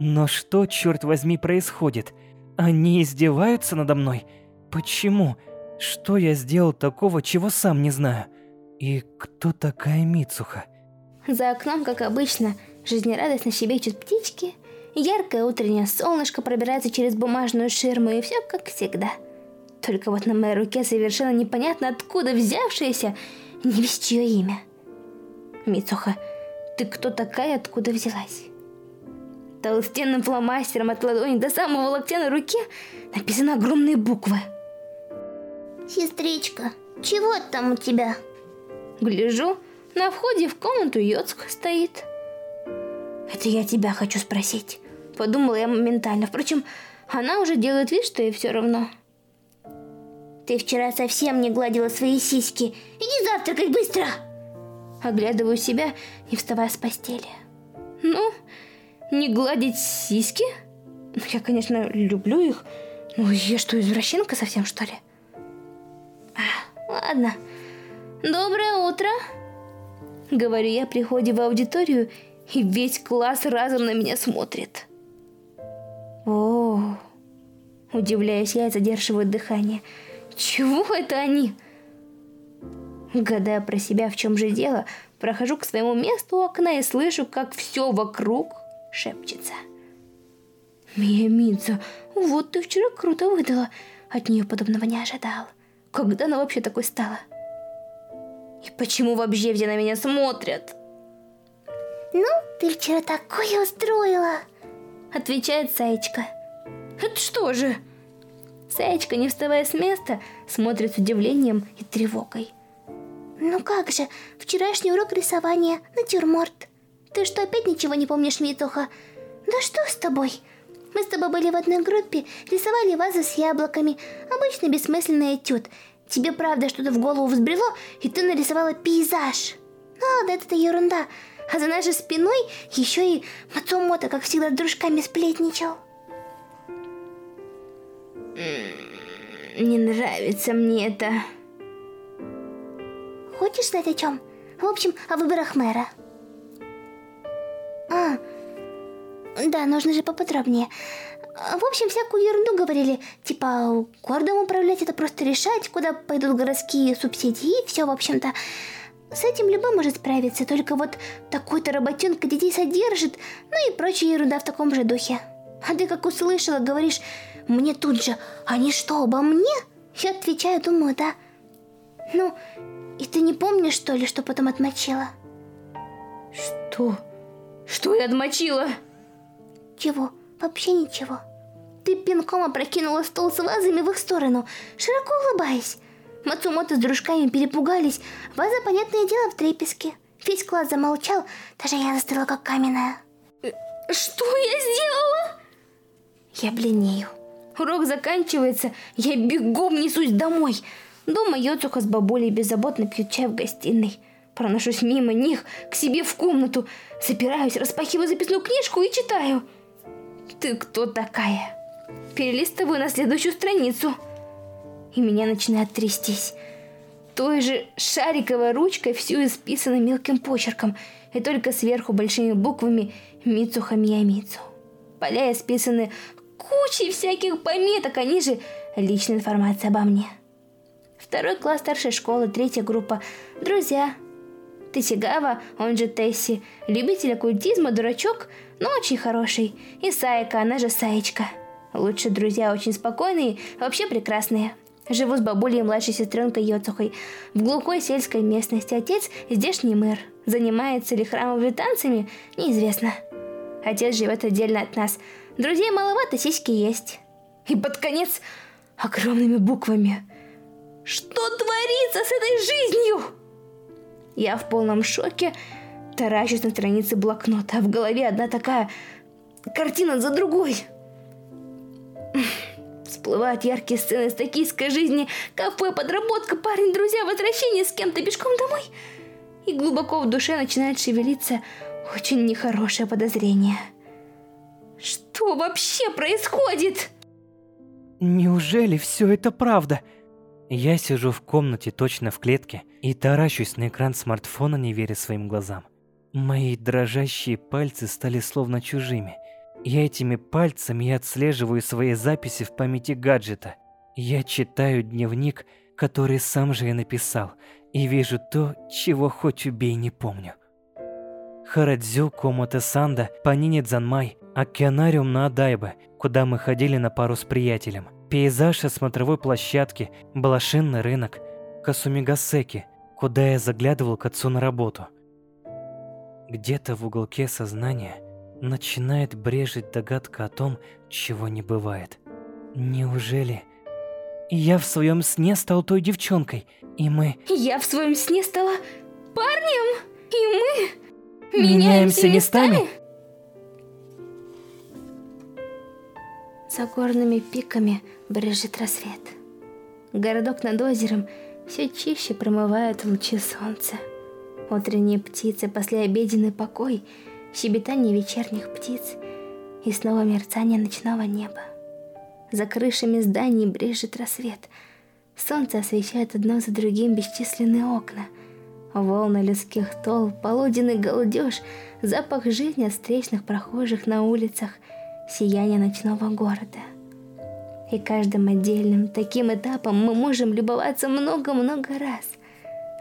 Но что, черт возьми, происходит? Они издеваются надо мной? Почему? Что я сделал такого, чего сам не знаю? И кто такая Мицуха? За окном, как обычно, жизнерадостно щебечут птички, яркое утреннее солнышко пробирается через бумажную ширму, и все как всегда. Только вот на моей руке совершенно непонятно откуда взявшееся не весь чье имя. Мицуха ты кто такая, откуда взялась? Толстенным фломастером от ладони до самого локтя на руке написаны огромные буквы. Сестричка, чего там у тебя? Гляжу, на входе в комнату Йоцка стоит. Это я тебя хочу спросить. Подумала я моментально. Впрочем, она уже делает вид, что ей все равно. Ты вчера совсем не гладила свои сиськи. Иди завтракать быстро! Оглядываю себя, не вставая с постели. Ну, не гладить сиськи? Ну, я, конечно, люблю их, но я что, извращенка совсем, что ли? А, ладно. Доброе утро. Говорю я при в аудиторию и весь класс разом на меня смотрит. О, удивляюсь я и задерживаю дыхание. Чего это они? Гадая про себя, в чем же дело, прохожу к своему месту у окна и слышу, как все вокруг шепчется. Миямидза, вот ты вчера круто выдала. От нее подобного не ожидал. Когда она вообще такой стала? И почему вообще все на меня смотрят? Ну, ты вчера такое устроила. Отвечает Саечка. Это что же? Саечка, не вставая с места, смотрит с удивлением и тревогой. Ну как же, вчерашний урок рисования, натюрморт. Ты что, опять ничего не помнишь, Митуха? Да что с тобой? Мы с тобой были в одной группе, рисовали вазу с яблоками. Обычный бессмысленный этюд. Тебе правда что-то в голову взбрело, и ты нарисовала пейзаж. Ну ладно, это ерунда. А за нашей спиной еще и Мацумото, как всегда, с дружками сплетничал. Не нравится мне это. Хочешь знать о чем? В общем, о выборах мэра. Да, нужно же поподробнее. В общем, всякую ерунду говорили, типа, городом управлять это просто решать, куда пойдут городские субсидии, и все, в общем-то. С этим любой может справиться, только вот такой-то работенка детей содержит, ну и прочая ерунда в таком же духе. А ты как услышала, говоришь, мне тут же, они что, обо мне? Я отвечаю, думаю, да. Ну, и ты не помнишь, что ли, что потом отмочила? Что? Что я отмочила? Чего? Вообще ничего. Ты пинком опрокинула стол с вазами в их сторону, широко улыбаясь. Мацумото с дружками перепугались. Ваза, понятное дело, в трепеске. Весь класс замолчал, даже я застыла как каменная. Э, что я сделала? Я бледнею. Урок заканчивается, я бегом несусь домой. Дома Йоцуха с бабулей беззаботно пьют чай в гостиной. Проношусь мимо них к себе в комнату, запираюсь, распахиваю записную книжку и читаю. «Ты кто такая?» Перелистываю на следующую страницу. И меня начинает трястись. Той же шариковой ручкой всю исписано мелким почерком, и только сверху большими буквами «Мицуха Миямицу». Поля исписаны кучей всяких пометок, они же личная информация обо мне. Второй класс старшей школы, третья группа. Друзья. Тесигава, он же Тесси, любитель оккультизма, дурачок, но очень хороший. И Саика, она же Саечка. Лучшие друзья очень спокойные, вообще прекрасные. Живу с бабулей и младшей сестренкой Йоцухой. В глухой сельской местности отец здешний мэр. Занимается ли храмовыми танцами, неизвестно. Отец живет отдельно от нас. Друзей маловато, сиськи есть. И под конец огромными буквами. Что творится с этой жизнью? Я в полном шоке таращусь на странице блокнота, а в голове одна такая картина за другой. Всплывают яркие сцены с токийской жизни, кафе, подработка, парень, друзья, возвращение с кем-то пешком домой. И глубоко в душе начинает шевелиться очень нехорошее подозрение. Что вообще происходит? Неужели все это правда? Я сижу в комнате точно в клетке и таращусь на экран смартфона, не веря своим глазам. Мои дрожащие пальцы стали словно чужими. Я этими пальцами отслеживаю свои записи в памяти гаджета. Я читаю дневник, который сам же я написал, и вижу то, чего хоть убей не помню. Харадзю, Комото Санда, Панини Дзанмай, океанариум на Адайбе, куда мы ходили на пару с приятелем. Пейзаж со смотровой площадки, блошинный рынок, Касумигасеки, куда я заглядывал к отцу на работу. Где-то в уголке сознания начинает брежить догадка о том, чего не бывает. Неужели... Я в своем сне стал той девчонкой, и мы... Я в своем сне стала парнем, и мы... Меняемся местами? местами? За горными пиками брежет рассвет. Городок над озером все чище промывает лучи солнца. Утренние птицы, послеобеденный покой, щебетание вечерних птиц и снова мерцание ночного неба. За крышами зданий брежет рассвет. Солнце освещает одно за другим бесчисленные окна. Волны людских толп, полуденный галдеж, запах жизни от встречных прохожих на улицах, сияние ночного города. И каждым отдельным таким этапом мы можем любоваться много-много раз,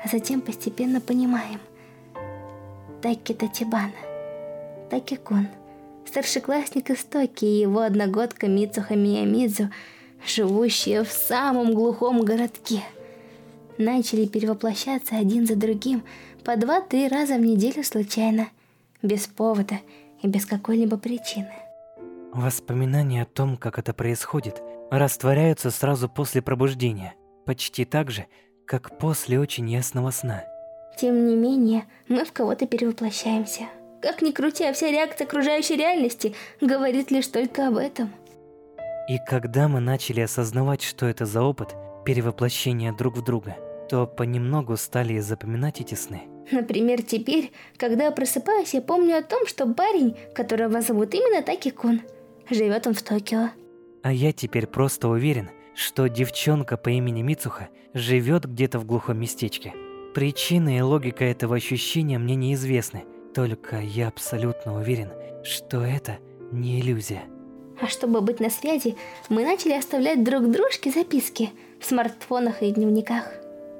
а затем постепенно понимаем. Таки Татибана, Таки Кун, старшеклассник из Токи и его одногодка Мицуха Миямидзу, живущие в самом глухом городке, начали перевоплощаться один за другим по два-три раза в неделю случайно, без повода и без какой-либо причины. Воспоминания о том, как это происходит, растворяются сразу после пробуждения, почти так же, как после очень ясного сна. Тем не менее, мы в кого-то перевоплощаемся. Как ни крути, а вся реакция окружающей реальности говорит лишь только об этом. И когда мы начали осознавать, что это за опыт перевоплощения друг в друга, то понемногу стали запоминать эти сны. Например, теперь, когда я просыпаюсь, я помню о том, что парень, которого зовут именно Таки-кун, живет он в Токио. А я теперь просто уверен, что девчонка по имени Мицуха живет где-то в глухом местечке. Причина и логика этого ощущения мне неизвестны, только я абсолютно уверен, что это не иллюзия. А чтобы быть на связи, мы начали оставлять друг дружке записки в смартфонах и дневниках.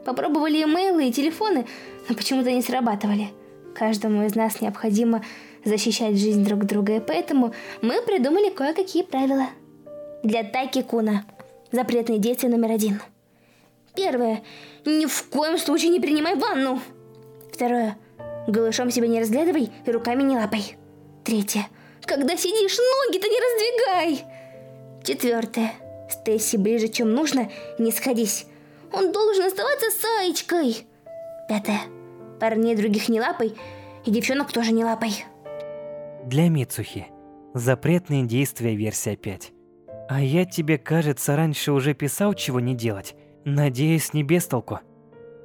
Попробовали имейлы и телефоны, но почему-то не срабатывали. Каждому из нас необходимо защищать жизнь друг друга, и поэтому мы придумали кое-какие правила. Для Таки Куна. Запретные действия номер один. Первое. Ни в коем случае не принимай ванну. Второе. Голышом себя не разглядывай и руками не лапай. Третье. Когда сидишь, ноги-то не раздвигай. Четвертое. Стесси ближе, чем нужно, не сходись. Он должен оставаться Саечкой. Пятое. Парней других не лапай, и девчонок тоже не лапай. Для Мицухи. Запретные действия версия 5. А я тебе, кажется, раньше уже писал, чего не делать. Надеюсь, не без толку.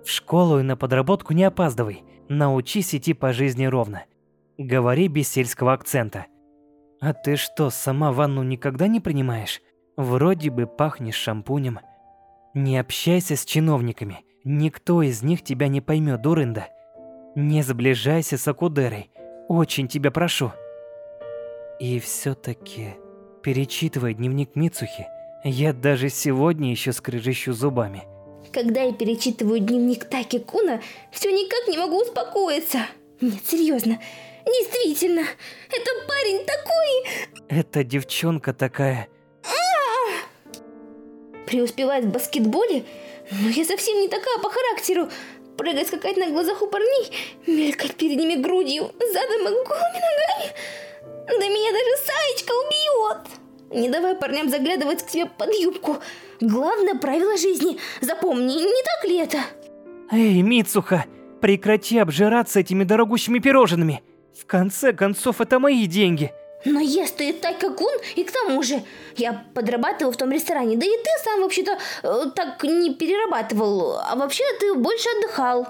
В школу и на подработку не опаздывай. Научись идти по жизни ровно. Говори без сельского акцента. А ты что, сама ванну никогда не принимаешь? Вроде бы пахнешь шампунем. Не общайся с чиновниками. Никто из них тебя не поймет, дурында. Не сближайся с Акудерой. Очень тебя прошу. И все-таки перечитывая дневник Мицухи, я даже сегодня еще скрежещу зубами. Когда я перечитываю дневник Таки Куна, все никак не могу успокоиться. Нет, серьезно. Действительно, это парень такой... Эта девчонка такая... Преуспевает в баскетболе, но я совсем не такая по характеру. Прыгать, скакать на глазах у парней, мелькать перед ними грудью, задом и голыми ногами. Да меня даже Саечка убьет. Не давай парням заглядывать к тебе под юбку. Главное правило жизни. Запомни, не так ли это? Эй, Мицуха, прекрати обжираться этими дорогущими пирожными. В конце концов, это мои деньги. Но ест ты Тайка Кун, и к тому же, я подрабатывал в том ресторане, да и ты сам вообще-то э, так не перерабатывал, а вообще ты больше отдыхал.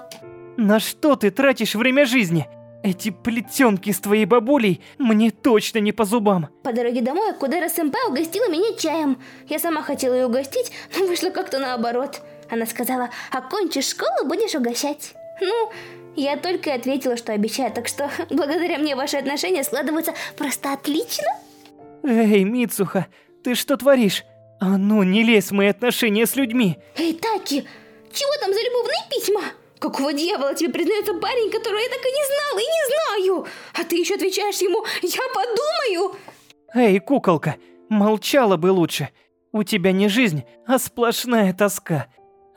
На что ты тратишь время жизни? Эти плетенки с твоей бабулей мне точно не по зубам. По дороге домой Кудера Сэмпай угостила меня чаем. Я сама хотела ее угостить, но вышло как-то наоборот. Она сказала, окончишь школу, будешь угощать. Ну, я только и ответила, что обещаю, так что благодаря мне ваши отношения складываются просто отлично. Эй, Мицуха, ты что творишь? А ну, не лезь в мои отношения с людьми. Эй, Таки, чего там за любовные письма? Какого дьявола тебе признается парень, которого я так и не знала и не знаю? А ты еще отвечаешь ему «Я подумаю». Эй, куколка, молчала бы лучше. У тебя не жизнь, а сплошная тоска.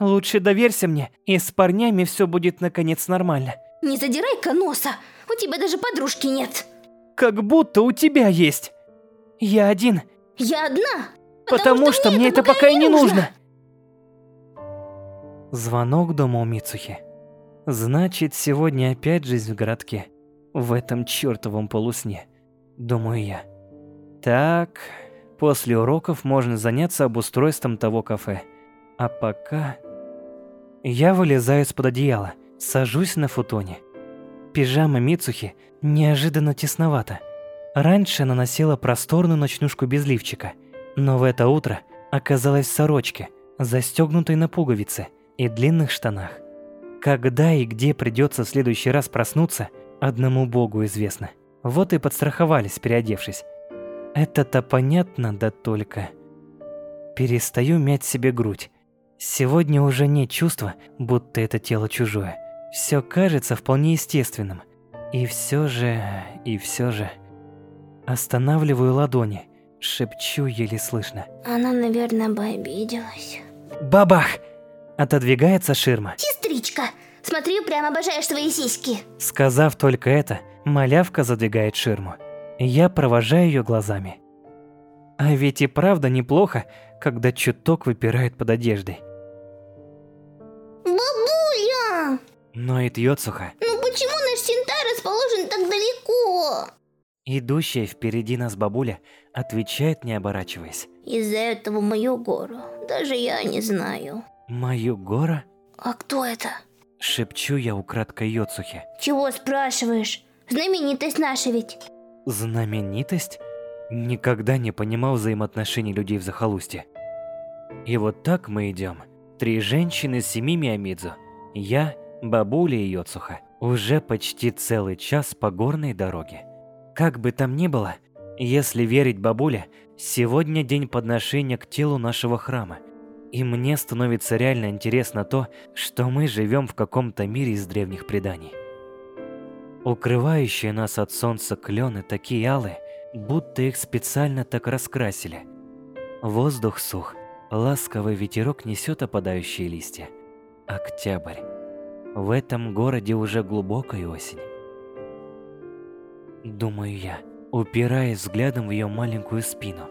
Лучше доверься мне, и с парнями все будет наконец нормально. Не задирай-ка носа, у тебя даже подружки нет. Как будто у тебя есть. Я один. Я одна. Потому, потому что, что мне это пока и не нужно. нужно. Звонок дома у Мицухи. Значит, сегодня опять жизнь в городке. В этом чертовом полусне. Думаю я. Так, после уроков можно заняться обустройством того кафе. А пока... Я вылезаю из-под одеяла, сажусь на футоне. Пижама Мицухи неожиданно тесновата. Раньше она носила просторную ночнушку без лифчика, но в это утро оказалась в сорочке, застегнутой на пуговицы и длинных штанах. Когда и где придется в следующий раз проснуться, одному богу известно. Вот и подстраховались, переодевшись. Это-то понятно, да только... Перестаю мять себе грудь. Сегодня уже нет чувства, будто это тело чужое. Все кажется вполне естественным. И все же, и все же... Останавливаю ладони, шепчу еле слышно. Она, наверное, бы обиделась. Бабах! Отодвигается ширма. Сестричка, смотри, прям обожаешь свои сиськи. Сказав только это, малявка задвигает ширму. Я провожаю ее глазами. А ведь и правда неплохо, когда чуток выпирает под одеждой. Бабуля! Ноет Йоцуха, Ну почему наш Синтай расположен так далеко? идущая впереди нас бабуля, отвечает, не оборачиваясь. Из-за этого мою гору. Даже я не знаю. «Мою гора?» А кто это? Шепчу я украдкой Йоцухе. Чего спрашиваешь? Знаменитость наша ведь. Знаменитость? Никогда не понимал взаимоотношений людей в захолустье. И вот так мы идем. Три женщины с семи Миямидзу. Я, бабуля и Йоцуха. Уже почти целый час по горной дороге. Как бы там ни было, если верить бабуле, сегодня день подношения к телу нашего храма. И мне становится реально интересно то, что мы живем в каком-то мире из древних преданий. Укрывающие нас от солнца клены такие алые, будто их специально так раскрасили. Воздух сух, ласковый ветерок несет опадающие листья. Октябрь. В этом городе уже глубокая осень. Думаю я, упираясь взглядом в ее маленькую спину.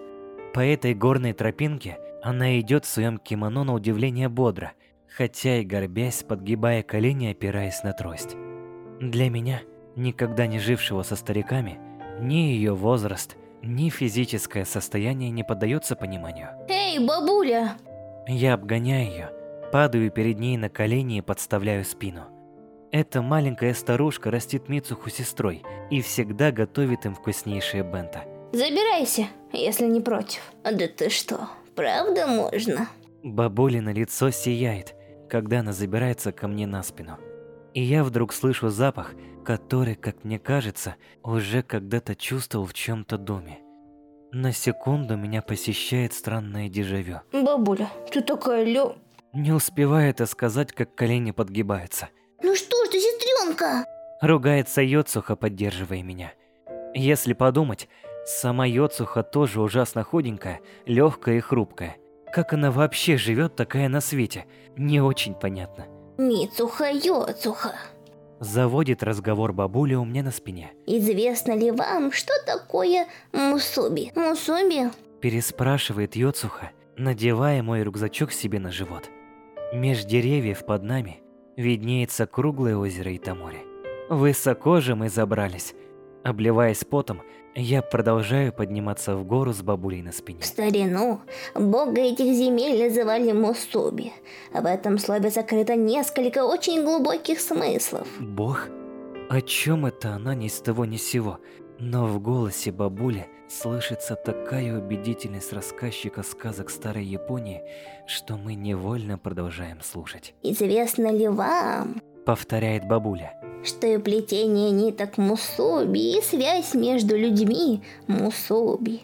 По этой горной тропинке она идет в своем кимоно на удивление бодро, хотя и горбясь, подгибая колени, опираясь на трость. Для меня, никогда не жившего со стариками, ни ее возраст, ни физическое состояние не поддается пониманию. Эй, бабуля! Я обгоняю ее, падаю перед ней на колени и подставляю спину. Эта маленькая старушка растит Мицуху сестрой и всегда готовит им вкуснейшие бента. Забирайся, если не против. Да ты что, правда можно? Бабулина лицо сияет, когда она забирается ко мне на спину. И я вдруг слышу запах, который, как мне кажется, уже когда-то чувствовал в чем-то доме. На секунду меня посещает странное дежавю. Бабуля, ты такая лё... Не успеваю это сказать, как колени подгибаются. Ну что ж ты, сестренка? Ругается Йоцуха, поддерживая меня. Если подумать, сама Йоцуха тоже ужасно худенькая, легкая и хрупкая. Как она вообще живет такая на свете, не очень понятно. Мицуха Йоцуха. Заводит разговор бабуля у меня на спине. Известно ли вам, что такое мусуби? Мусуби? Переспрашивает Йоцуха, надевая мой рюкзачок себе на живот. Меж деревьев под нами виднеется круглое озеро Итамори. Высоко же мы забрались. Обливаясь потом, я продолжаю подниматься в гору с бабулей на спине. В старину бога этих земель называли Мусуби. В этом слове закрыто несколько очень глубоких смыслов. Бог? О чем это она ни с того ни с сего? Но в голосе бабули слышится такая убедительность рассказчика сказок старой Японии, что мы невольно продолжаем слушать. Известно ли вам, Повторяет бабуля. что и плетение ниток Мусуби, и связь между людьми Мусуби,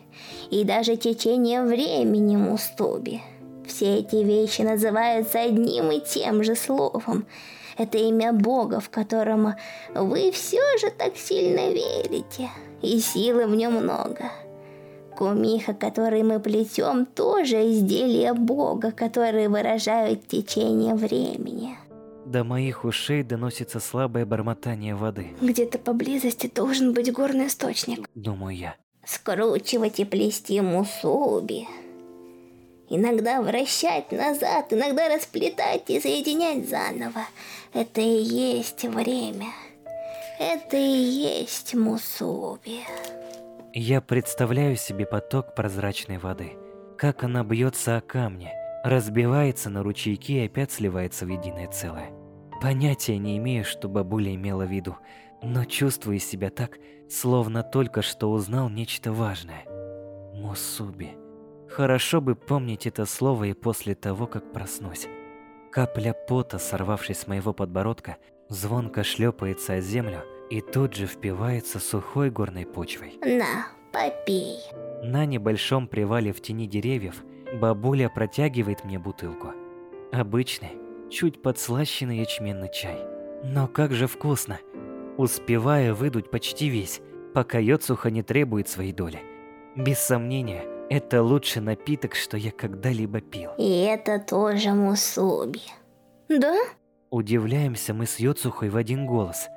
и даже течение времени Мусуби. Все эти вещи называются одним и тем же словом. Это имя Бога, в котором вы все же так сильно верите, и силы в нем много. Кумиха, который мы плетем, тоже изделие Бога, которые выражают течение времени. До моих ушей доносится слабое бормотание воды, Где-то поблизости должен быть горный источник. думаю я. скручивать и плести мусуби. Иногда вращать назад, иногда расплетать и соединять заново. Это и есть время. Это и есть мусуби. Я представляю себе поток прозрачной воды. Как она бьется о камни, разбивается на ручейки и опять сливается в единое целое. Понятия не имею, что бабуля имела в виду, но чувствую себя так, словно только что узнал нечто важное. Мусуби. Хорошо бы помнить это слово и после того, как проснусь. Капля пота, сорвавшись с моего подбородка, звонко шлепается о землю и тут же впивается сухой горной почвой. На, попей. На небольшом привале в тени деревьев бабуля протягивает мне бутылку. Обычный, чуть подслащенный ячменный чай. Но как же вкусно! Успеваю выдуть почти весь, пока Йоцуха не требует своей доли. Без сомнения, это лучший напиток, что я когда-либо пил. И это тоже мусуби. Да? Удивляемся мы с Йоцухой в один голос.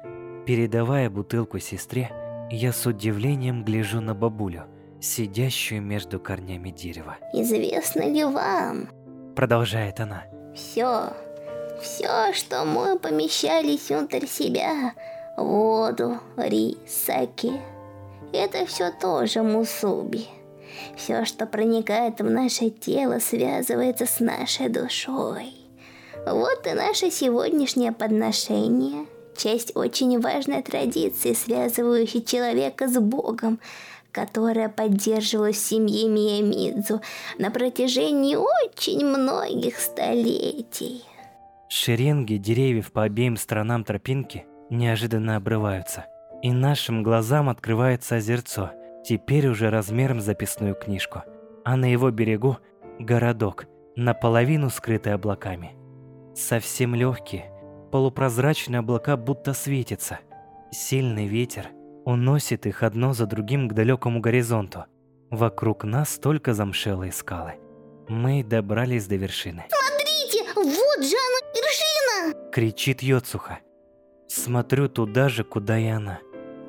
Передавая бутылку сестре, я с удивлением гляжу на бабулю, сидящую между корнями дерева. Известно ли вам? Продолжает она. Все, все, что мы помещались внутрь себя, воду, рис, саке, это все тоже мусуби. Все, что проникает в наше тело, связывается с нашей душой. Вот и наше сегодняшнее подношение. Часть очень важной традиции, связывающей человека с Богом, которая поддерживалась в семье Миямидзу на протяжении очень многих столетий. Шеренги деревьев по обеим сторонам тропинки неожиданно обрываются, и нашим глазам открывается озерцо, теперь уже размером записную книжку, а на его берегу городок, наполовину скрытый облаками. Совсем легкие, полупрозрачные облака будто светятся. Сильный ветер уносит их одно за другим к далекому горизонту. Вокруг нас только замшелые скалы. Мы добрались до вершины. Смотрите, вот же она, вершина! Кричит Йоцуха. Смотрю туда же, куда и она.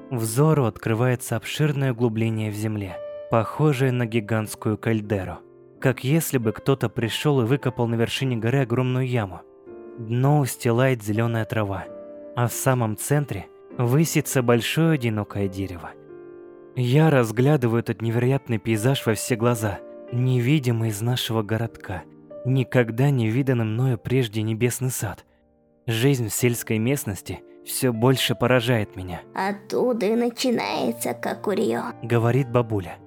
Взору открывается обширное углубление в земле, похожее на гигантскую кальдеру. Как если бы кто-то пришел и выкопал на вершине горы огромную яму. Дно устилает зеленая трава, а в самом центре высится большое одинокое дерево. Я разглядываю этот невероятный пейзаж во все глаза, невидимый из нашего городка, никогда не виданный мною прежде небесный сад. Жизнь в сельской местности все больше поражает меня, Оттуда и начинается Какурьё. говорит бабуля.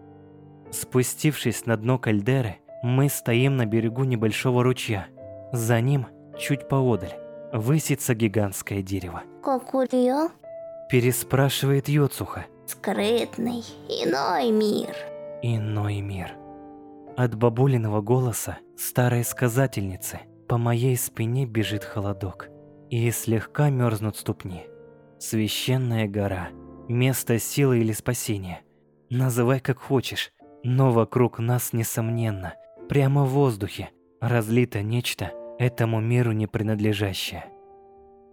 Спустившись на дно кальдеры, мы стоим на берегу небольшого ручья. За ним, чуть поодаль, высится гигантское дерево. Какурьё Переспрашивает Йоцуха. скрытный, иной мир. Иной мир. От бабулиного голоса старой сказательницы по моей спине бежит холодок, и слегка мерзнут ступни. Священная гора, место силы или спасения. Называй как хочешь, но вокруг нас, несомненно, прямо в воздухе, разлито нечто этому миру не принадлежащее.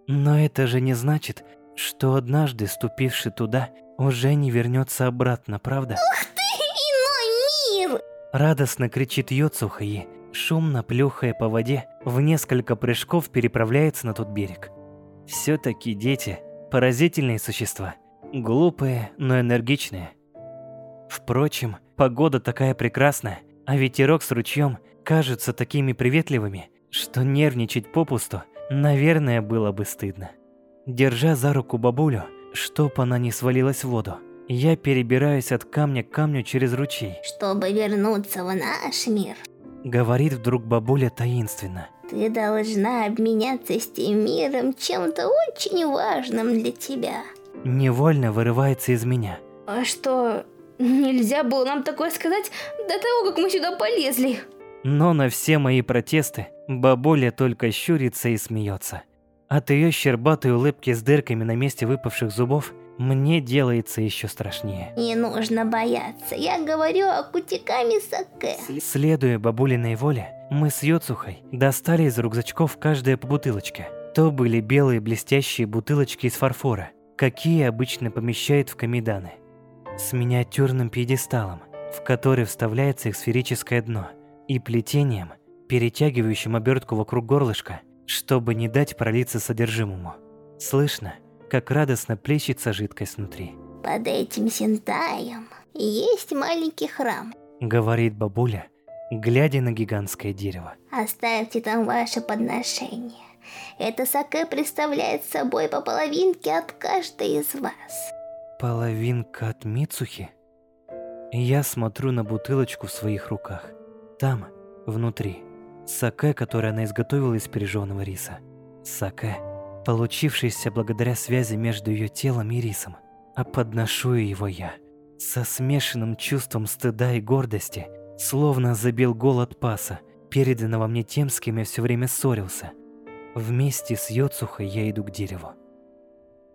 Но это же не значит, что однажды ступивший туда уже не вернется обратно, правда? Иной мир! Радостно кричит Йоцуха и, шумно плюхая по воде, в несколько прыжков переправляется на тот берег. Все-таки дети – поразительные существа. Глупые, но энергичные. Впрочем, погода такая прекрасная, а ветерок с ручьем кажутся такими приветливыми, что нервничать попусту, наверное, было бы стыдно. Держа за руку бабулю, чтоб она не свалилась в воду, я перебираюсь от камня к камню через ручей. Чтобы вернуться в наш мир, Говорит вдруг бабуля таинственно. ты должна обменяться с тем миром чем-то очень важным для тебя. Невольно вырывается из меня. А что, нельзя было нам такое сказать до того, как мы сюда полезли? Но на все мои протесты бабуля только щурится и смеется. От ее щербатой улыбки с дырками на месте выпавших зубов мне делается еще страшнее. Не нужно бояться, я говорю о кутиками саке. Следуя бабулиной воле, мы с Йоцухой достали из рюкзачков каждая по бутылочке. То были белые блестящие бутылочки из фарфора, какие обычно помещают в камиданы. С миниатюрным пьедесталом, в который вставляется их сферическое дно, и плетением, перетягивающим обертку вокруг горлышка, чтобы не дать пролиться содержимому. Слышно, как радостно плещется жидкость внутри. Под этим сентаем есть маленький храм. Говорит бабуля, глядя на гигантское дерево. Оставьте там ваше подношение. Это саке представляет собой по половинке от каждой из вас. Половинка от Мицухи? Я смотрю на бутылочку в своих руках. Там, внутри, Саке, которое она изготовила из пережеванного риса. Саке, получившееся благодаря связи между ее телом и рисом. А подношу его я. Со смешанным чувством стыда и гордости, словно забил голод паса, переданного мне тем, с кем я все время ссорился. Вместе с Йоцухой я иду к дереву.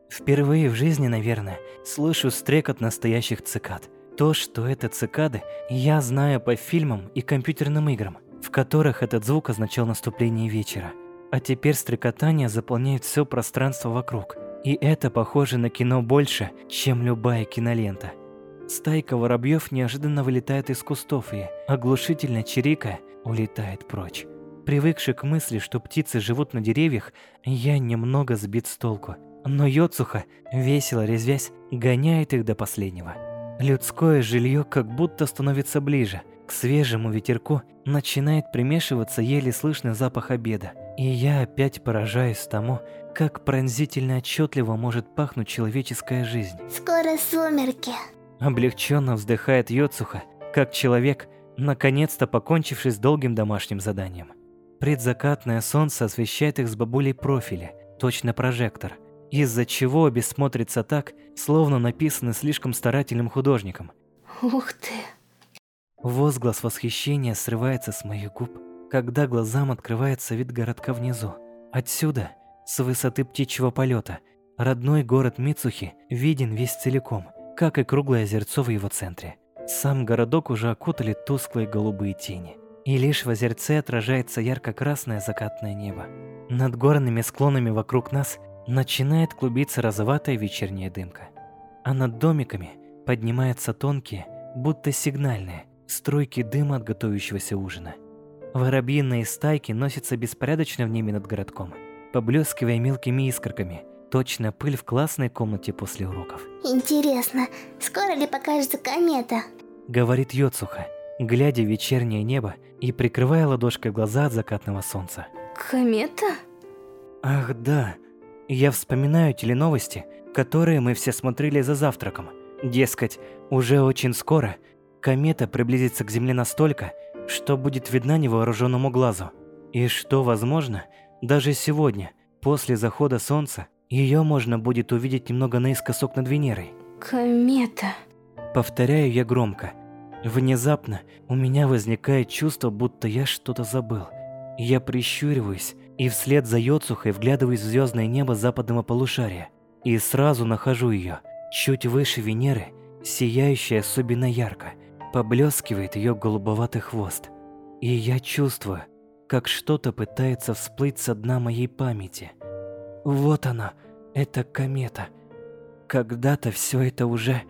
Впервые в жизни, наверное, слышу стрекот настоящих цикад. То, что это цикады, я знаю по фильмам и компьютерным играм, в которых этот звук означал наступление вечера. А теперь стрекотание заполняет все пространство вокруг. И это похоже на кино больше, чем любая кинолента. Стайка воробьев неожиданно вылетает из кустов и, оглушительно чирикая, улетает прочь. Привыкший к мысли, что птицы живут на деревьях, я немного сбит с толку. Но Йоцуха, весело резвясь, гоняет их до последнего. Людское жилье как будто становится ближе. К свежему ветерку начинает примешиваться еле слышный запах обеда. И я опять поражаюсь тому, как пронзительно отчетливо может пахнуть человеческая жизнь. Скоро сумерки. Облегченно вздыхает Йоцуха, как человек, наконец-то покончивший с долгим домашним заданием. Предзакатное солнце освещает их с бабулей профили, точно прожектор, из-за чего обе смотрятся так, словно написаны слишком старательным художником. Ух ты. Возглас восхищения срывается с моих губ, когда глазам открывается вид городка внизу. Отсюда, с высоты птичьего полета, родной город Мицухи виден весь целиком, как и круглое озерцо в его центре. Сам городок уже окутали тусклые голубые тени. И лишь в озерце отражается ярко-красное закатное небо. Над горными склонами вокруг нас начинает клубиться розоватая вечерняя дымка. А над домиками поднимаются тонкие, будто сигнальные, струйки дыма от готовящегося ужина. Воробьиные стайки носятся беспорядочно в небе над городком, поблескивая мелкими искорками, точно пыль в классной комнате после уроков. Интересно, скоро ли покажется комета? Говорит Йоцуха, глядя в вечернее небо и прикрывая ладошкой глаза от закатного солнца. Комета? Ах да, я вспоминаю теленовости, которые мы все смотрели за завтраком. Дескать, уже очень скоро комета приблизится к Земле настолько, что будет видна невооруженному глазу. И что, возможно, даже сегодня, после захода солнца, ее можно будет увидеть немного наискосок над Венерой. Комета. Повторяю я громко. Внезапно у меня возникает чувство, будто я что-то забыл. Я прищуриваюсь и вслед за Йоцухой вглядываюсь в звездное небо западного полушария. И сразу нахожу ее, чуть выше Венеры, сияющая особенно ярко. Поблескивает ее голубоватый хвост. И я чувствую, как что-то пытается всплыть со дна моей памяти. Вот она, эта комета. Когда-то все это уже...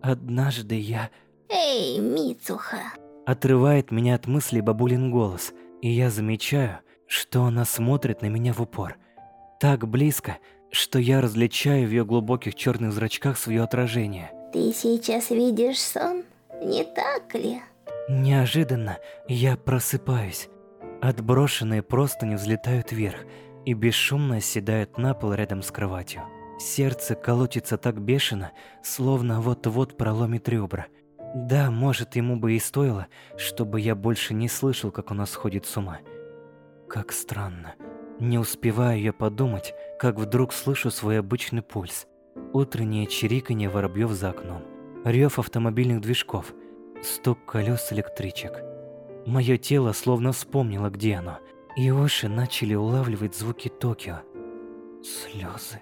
Однажды я... Эй, Мицуха. Отрывает меня от мыслей бабулин голос, и я замечаю, что она смотрит на меня в упор. Так близко, что я различаю в ее глубоких черных зрачках свое отражение. Ты сейчас видишь сон, не так ли? Неожиданно я просыпаюсь. Отброшенные простыни взлетают вверх и бесшумно оседают на пол рядом с кроватью. Сердце колотится так бешено, словно вот-вот проломит ребра. Да, может, ему бы и стоило, чтобы я больше не слышал, как он сходит с ума. Как странно. Не успеваю я подумать, как вдруг слышу свой обычный пульс. Утреннее чириканье воробьев за окном. Рев автомобильных движков. Стук колес электричек. Мое тело словно вспомнило, где оно. И уши начали улавливать звуки Токио. Слезы.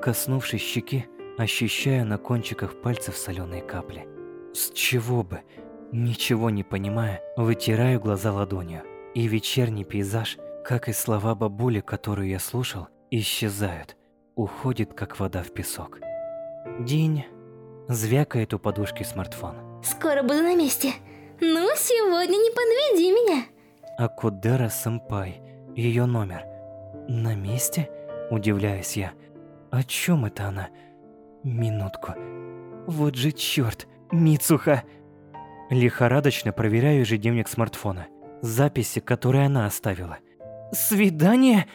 Коснувшись щеки, ощущаю на кончиках пальцев соленые капли. С чего бы? Ничего не понимая, вытираю глаза ладонью. И вечерний пейзаж, как и слова бабули, которую я слушал, исчезают. Уходит, как вода в песок. День. Звякает у подушки смартфон. Скоро буду на месте. Ну, сегодня не подведи меня. Акудера Сэмпай. Ее номер. На месте? Удивляюсь я. О чем это она? Минутку. Вот же черт, Мицуха. Лихорадочно проверяю ежедневник смартфона. Записи, которые она оставила. Свидание?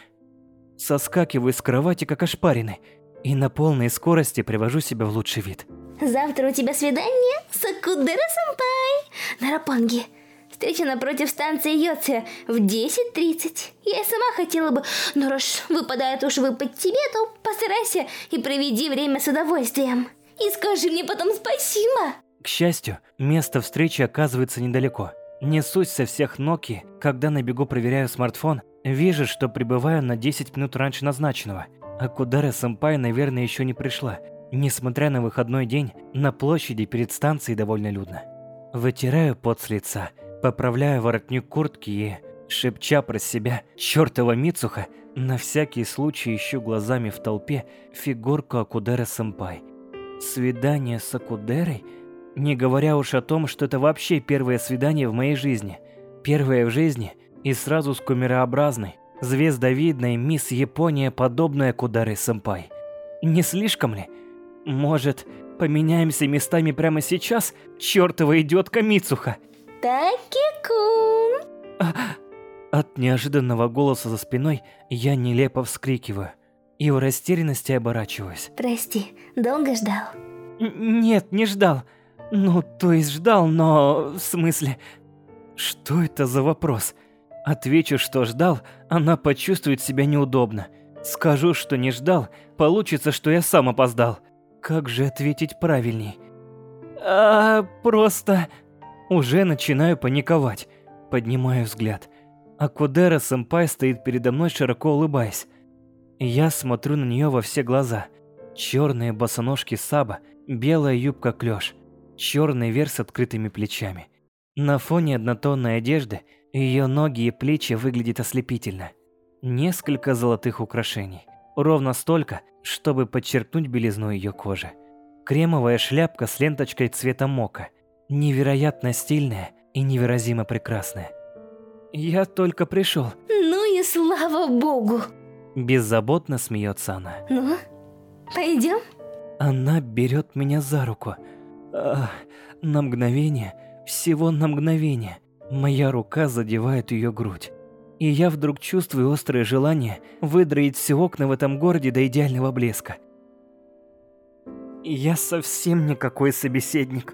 Соскакиваю с кровати, как ошпаренный, и на полной скорости привожу себя в лучший вид. Завтра у тебя свидание с Акудера-сэмпай на Рапанге. Встреча напротив станции Йоция в 10.30. Я и сама хотела бы, но раз выпадает уж выпать тебе, то постарайся и проведи время с удовольствием. И скажи мне потом спасибо. К счастью, место встречи оказывается недалеко. Несусь со всех ног и, когда на бегу проверяю смартфон, вижу, что прибываю на 10 минут раньше назначенного. А Кудара-сэмпай, наверное, еще не пришла. Несмотря на выходной день, на площади перед станцией довольно людно. Вытираю пот с лица, поправляю воротник куртки и, шепча про себя «чёртова Мицуха», на всякий случай ищу глазами в толпе фигурку Акудера-сэмпай. Свидание с Акудерой – не говоря уж о том, что это вообще первое свидание в моей жизни. Первое в жизни и сразу с кумирообразной, звездовидной мисс Япония, подобная Кудары-сэмпай. Не слишком ли? Может, поменяемся местами прямо сейчас? Чёртова идиотка Мицуха! Таки-кун! А, от неожиданного голоса за спиной я нелепо вскрикиваю и в растерянности оборачиваюсь. Прости, долго ждал? Н нет, не ждал. Ну, то есть ждал, но... в смысле... Что это за вопрос? Отвечу, что ждал, она почувствует себя неудобно. Скажу, что не ждал, получится, что я сам опоздал. Как же ответить правильней? А, просто... Уже начинаю паниковать. Поднимаю взгляд. А Кудера сэмпай стоит передо мной, широко улыбаясь. Я смотрю на нее во все глаза. Черные босоножки Саба, белая юбка клеш черный верх с открытыми плечами. На фоне однотонной одежды ее ноги и плечи выглядят ослепительно. Несколько золотых украшений. Ровно столько, чтобы подчеркнуть белизну ее кожи. Кремовая шляпка с ленточкой цвета мока. Невероятно стильная и невыразимо прекрасная. «Я только пришел. «Ну и слава богу!» Беззаботно смеется она. «Ну, пойдем?» Она берет меня за руку – Ах, на мгновение, всего на мгновение, моя рука задевает ее грудь. И я вдруг чувствую острое желание выдроить все окна в этом городе до идеального блеска. Я совсем никакой собеседник.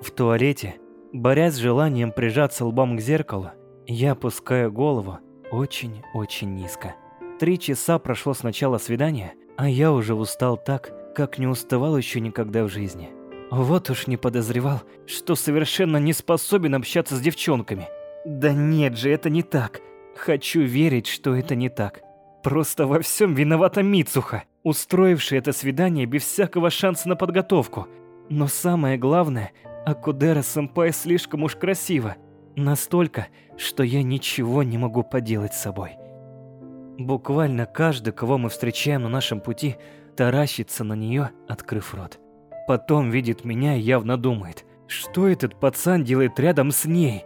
В туалете, борясь с желанием прижаться лбом к зеркалу, я опускаю голову очень-очень низко. Три часа прошло с начала свидания, а я уже устал так, как не уставал еще никогда в жизни. Вот уж не подозревал, что совершенно не способен общаться с девчонками. Да нет же, это не так. Хочу верить, что это не так. Просто во всем виновата Мицуха, устроившая это свидание без всякого шанса на подготовку. Но самое главное, Акудера-сэмпай слишком уж красиво. Настолько, что я ничего не могу поделать с собой. Буквально каждый, кого мы встречаем на нашем пути, таращится на нее, открыв рот. Потом видит меня и явно думает, что этот пацан делает рядом с ней.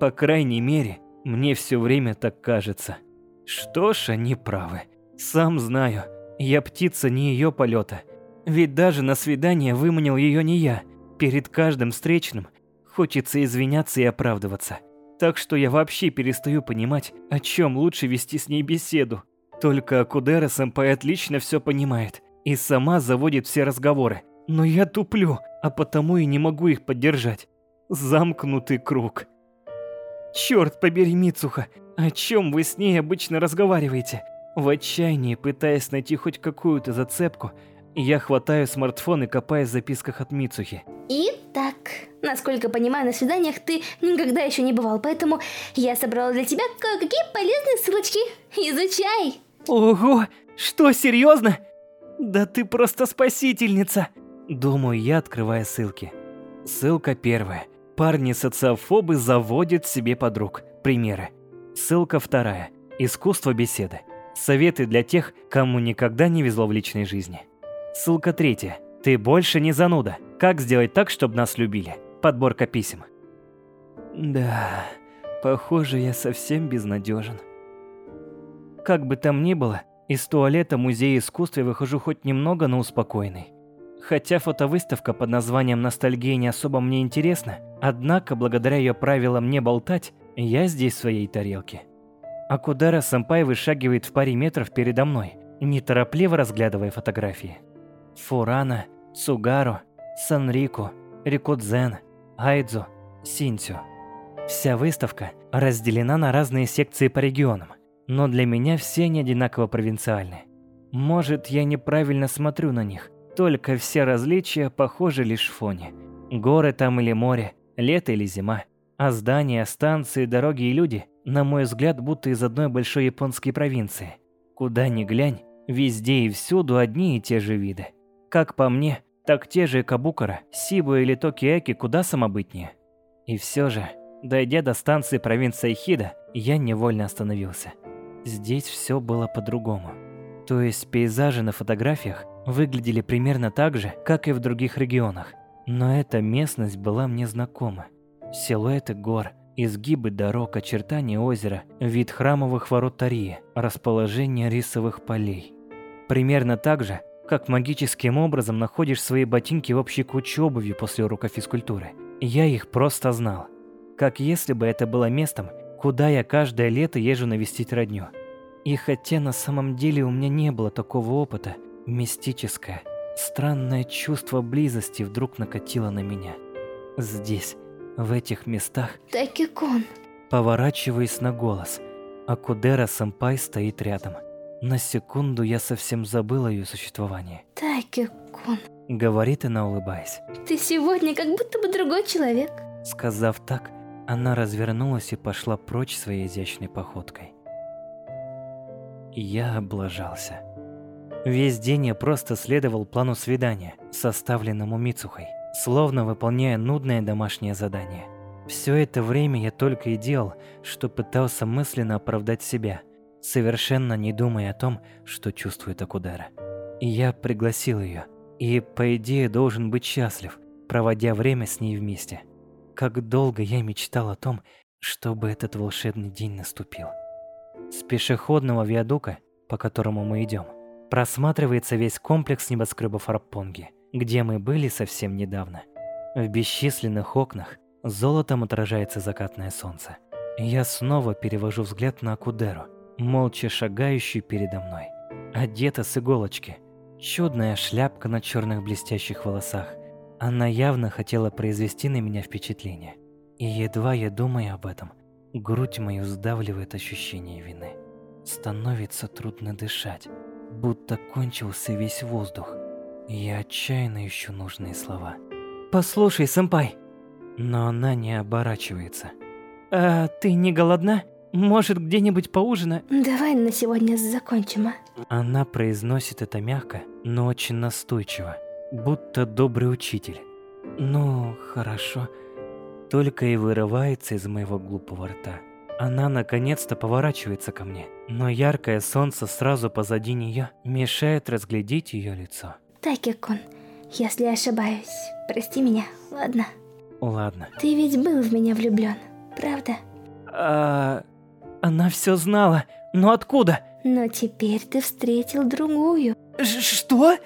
По крайней мере, мне все время так кажется. Что ж, они правы. Сам знаю, я птица не ее полета. Ведь даже на свидание выманил ее не я. Перед каждым встречным хочется извиняться и оправдываться. Так что я вообще перестаю понимать, о чем лучше вести с ней беседу. Только Акудера сэмпай отлично все понимает и сама заводит все разговоры. Но я туплю, а потому и не могу их поддержать. Замкнутый круг. Черт побери, Мицуха, о чем вы с ней обычно разговариваете? В отчаянии, пытаясь найти хоть какую-то зацепку, я хватаю смартфон и копаю в записках от Мицухи. Итак, насколько понимаю, на свиданиях ты никогда еще не бывал, поэтому я собрала для тебя кое-какие полезные ссылочки. Изучай! Ого, что, серьезно? Да ты просто спасительница! Думаю я, открывая ссылки. Ссылка первая. Парни-социофобы заводят себе подруг. Примеры. Ссылка вторая. Искусство беседы. Советы для тех, кому никогда не везло в личной жизни. Ссылка третья. Ты больше не зануда. Как сделать так, чтобы нас любили? Подборка писем. Да, похоже, я совсем безнадежен. Как бы там ни было, из туалета музея искусства я выхожу хоть немного, но успокоенный. Хотя фотовыставка под названием «Ностальгия» не особо мне интересна, однако, благодаря ее правилам не болтать, я здесь в своей тарелке. Акудара Сэмпай вышагивает в паре метров передо мной, неторопливо разглядывая фотографии. Фурана, Цугару, Санрику, Рикудзен, Айдзу, Синтю. Вся выставка разделена на разные секции по регионам, но для меня все они одинаково провинциальны. Может, я неправильно смотрю на них, только все различия похожи лишь в фоне. Горы там или море, лето или зима. А здания, станции, дороги и люди, на мой взгляд, будто из одной большой японской провинции. Куда ни глянь, везде и всюду одни и те же виды. Как по мне, так те же Кабукара, Сибу или Токиэки куда самобытнее. И все же, дойдя до станции провинции Хида, я невольно остановился. Здесь все было по-другому. То есть пейзажи на фотографиях выглядели примерно так же, как и в других регионах. Но эта местность была мне знакома. Силуэты гор, изгибы дорог, очертания озера, вид храмовых ворот Тарии, расположение рисовых полей. Примерно так же, как магическим образом находишь свои ботинки в общей куче обуви после урока физкультуры. Я их просто знал. Как если бы это было местом, куда я каждое лето езжу навестить родню. И хотя на самом деле у меня не было такого опыта, мистическое, странное чувство близости вдруг накатило на меня. Здесь, в этих местах... Такикон. Поворачиваясь на голос, а Кудера-сэмпай стоит рядом. На секунду я совсем забыл о ее существовании. Такикон. Говорит она, улыбаясь. Ты сегодня как будто бы другой человек. Сказав так, она развернулась и пошла прочь своей изящной походкой. Я облажался. Весь день я просто следовал плану свидания, составленному Мицухой, словно выполняя нудное домашнее задание. Все это время я только и делал, что пытался мысленно оправдать себя, совершенно не думая о том, что чувствует Акудера. И я пригласил ее, и, по идее, должен быть счастлив, проводя время с ней вместе. Как долго я мечтал о том, чтобы этот волшебный день наступил. С пешеходного виадука, по которому мы идем, просматривается весь комплекс небоскребов Раппонги, где мы были совсем недавно. В бесчисленных окнах золотом отражается закатное солнце. Я снова перевожу взгляд на Акудеру, молча шагающую передо мной. Одета с иголочки. Чудная шляпка на черных блестящих волосах. Она явно хотела произвести на меня впечатление. И едва я думаю об этом, Грудь мою сдавливает ощущение вины. Становится трудно дышать, будто кончился весь воздух. Я отчаянно ищу нужные слова. «Послушай, сэмпай!» Но она не оборачивается. «А ты не голодна? Может, где-нибудь поужина?» Давай на сегодня закончим, а? Она произносит это мягко, но очень настойчиво, будто добрый учитель. «Ну, хорошо» только и вырывается из моего глупого рта. Она наконец-то поворачивается ко мне, но яркое солнце сразу позади нее мешает разглядеть ее лицо. Такикон, если ошибаюсь, прости меня, ладно? Ладно. Ты ведь был в меня влюблен, правда? А... Она все знала, но откуда? Но теперь ты встретил другую. Ш что?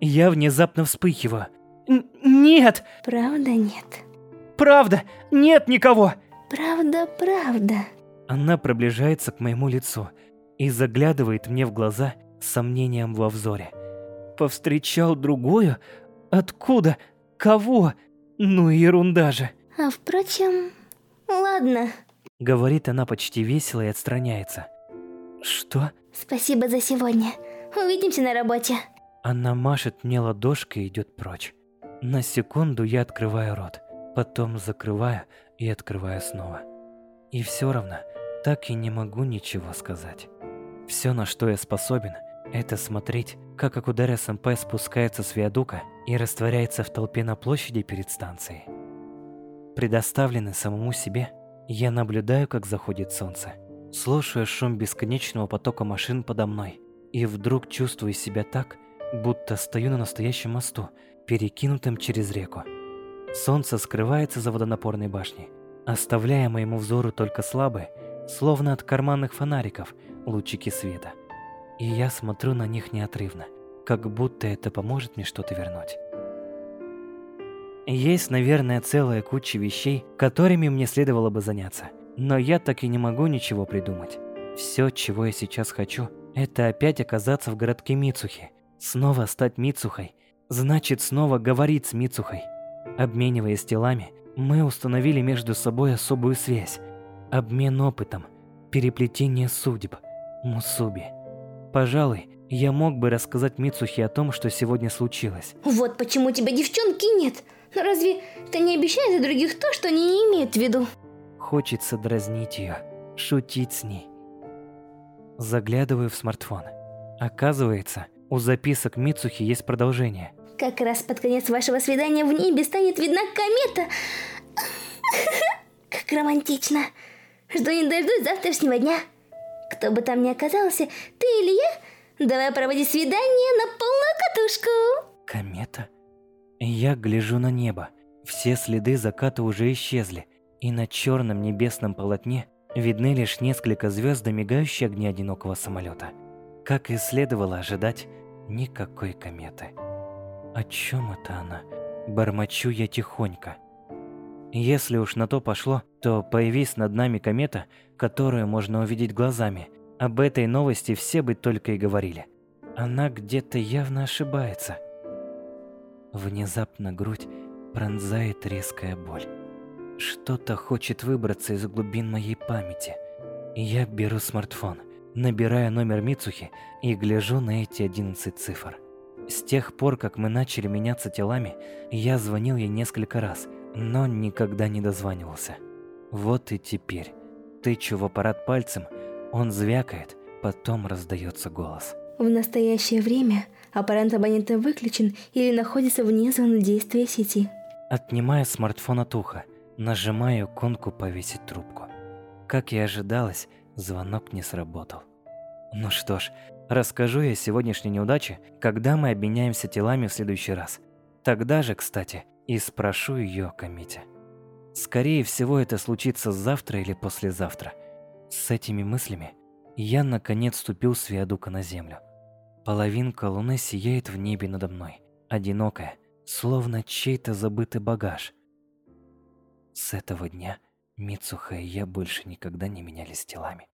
Я внезапно вспыхиваю. Н нет! Правда нет? Правда, нет никого. Правда, правда. Она приближается к моему лицу и заглядывает мне в глаза с сомнением во взоре. Повстречал другую? Откуда? Кого? Ну ерунда же. А впрочем, ладно. Говорит она почти весело и отстраняется. Что? Спасибо за сегодня. Увидимся на работе. Она машет мне ладошкой и идет прочь. На секунду я открываю рот потом закрывая и открывая снова. И все равно так и не могу ничего сказать. Все, на что я способен, это смотреть, как Акударя Сэмпай спускается с виадука и растворяется в толпе на площади перед станцией. Предоставленный самому себе, я наблюдаю, как заходит солнце, слушаю шум бесконечного потока машин подо мной, и вдруг чувствую себя так, будто стою на настоящем мосту, перекинутым через реку. Солнце скрывается за водонапорной башней, оставляя моему взору только слабые, словно от карманных фонариков, лучики света. И я смотрю на них неотрывно, как будто это поможет мне что-то вернуть. Есть, наверное, целая куча вещей, которыми мне следовало бы заняться, но я так и не могу ничего придумать. Все, чего я сейчас хочу, это опять оказаться в городке Мицухи, снова стать Мицухой, значит снова говорить с Мицухой, Обмениваясь телами, Мы установили между собой особую связь, обмен опытом, переплетение судеб, мусуби. Пожалуй, я мог бы рассказать Мицухе о том, что сегодня случилось. Вот почему тебя девчонки нет. Но разве ты не обещаешь за других то, что они не имеют в виду? Хочется дразнить ее, шутить с ней. Заглядываю в смартфон. Оказывается, у записок Мицухи есть продолжение. Как раз под конец вашего свидания в небе станет видна комета. Как романтично. Жду не дождусь завтрашнего дня. Кто бы там ни оказался, ты или я, давай проводить свидание на полную катушку. Комета? Я гляжу на небо. Все следы заката уже исчезли, и на черном небесном полотне видны лишь несколько звезд мигающие огни одинокого самолета. Как и следовало ожидать, никакой кометы. О чем это она? Бормочу я тихонько. Если уж на то пошло, то появись над нами комета, которую можно увидеть глазами. Об этой новости все бы только и говорили. Она где-то явно ошибается. Внезапно грудь пронзает резкая боль. Что-то хочет выбраться из глубин моей памяти. Я беру смартфон, набираю номер Мицухи и гляжу на эти 11 цифр. С тех пор, как мы начали меняться телами, я звонил ей несколько раз, но никогда не дозванивался. Вот и теперь. Тычу в аппарат пальцем, он звякает, потом раздается голос. В настоящее время аппарат абонента выключен или находится вне зоны действия сети. Отнимаю смартфон от уха, нажимаю иконку «Повесить трубку». Как и ожидалось, звонок не сработал. Ну что ж, расскажу я сегодняшней неудаче, когда мы обменяемся телами в следующий раз. Тогда же, кстати, и спрошу ее о комите. Скорее всего, это случится завтра или послезавтра. С этими мыслями я наконец ступил с виадука на землю. Половинка луны сияет в небе надо мной, одинокая, словно чей-то забытый багаж. С этого дня Мицуха и я больше никогда не менялись телами.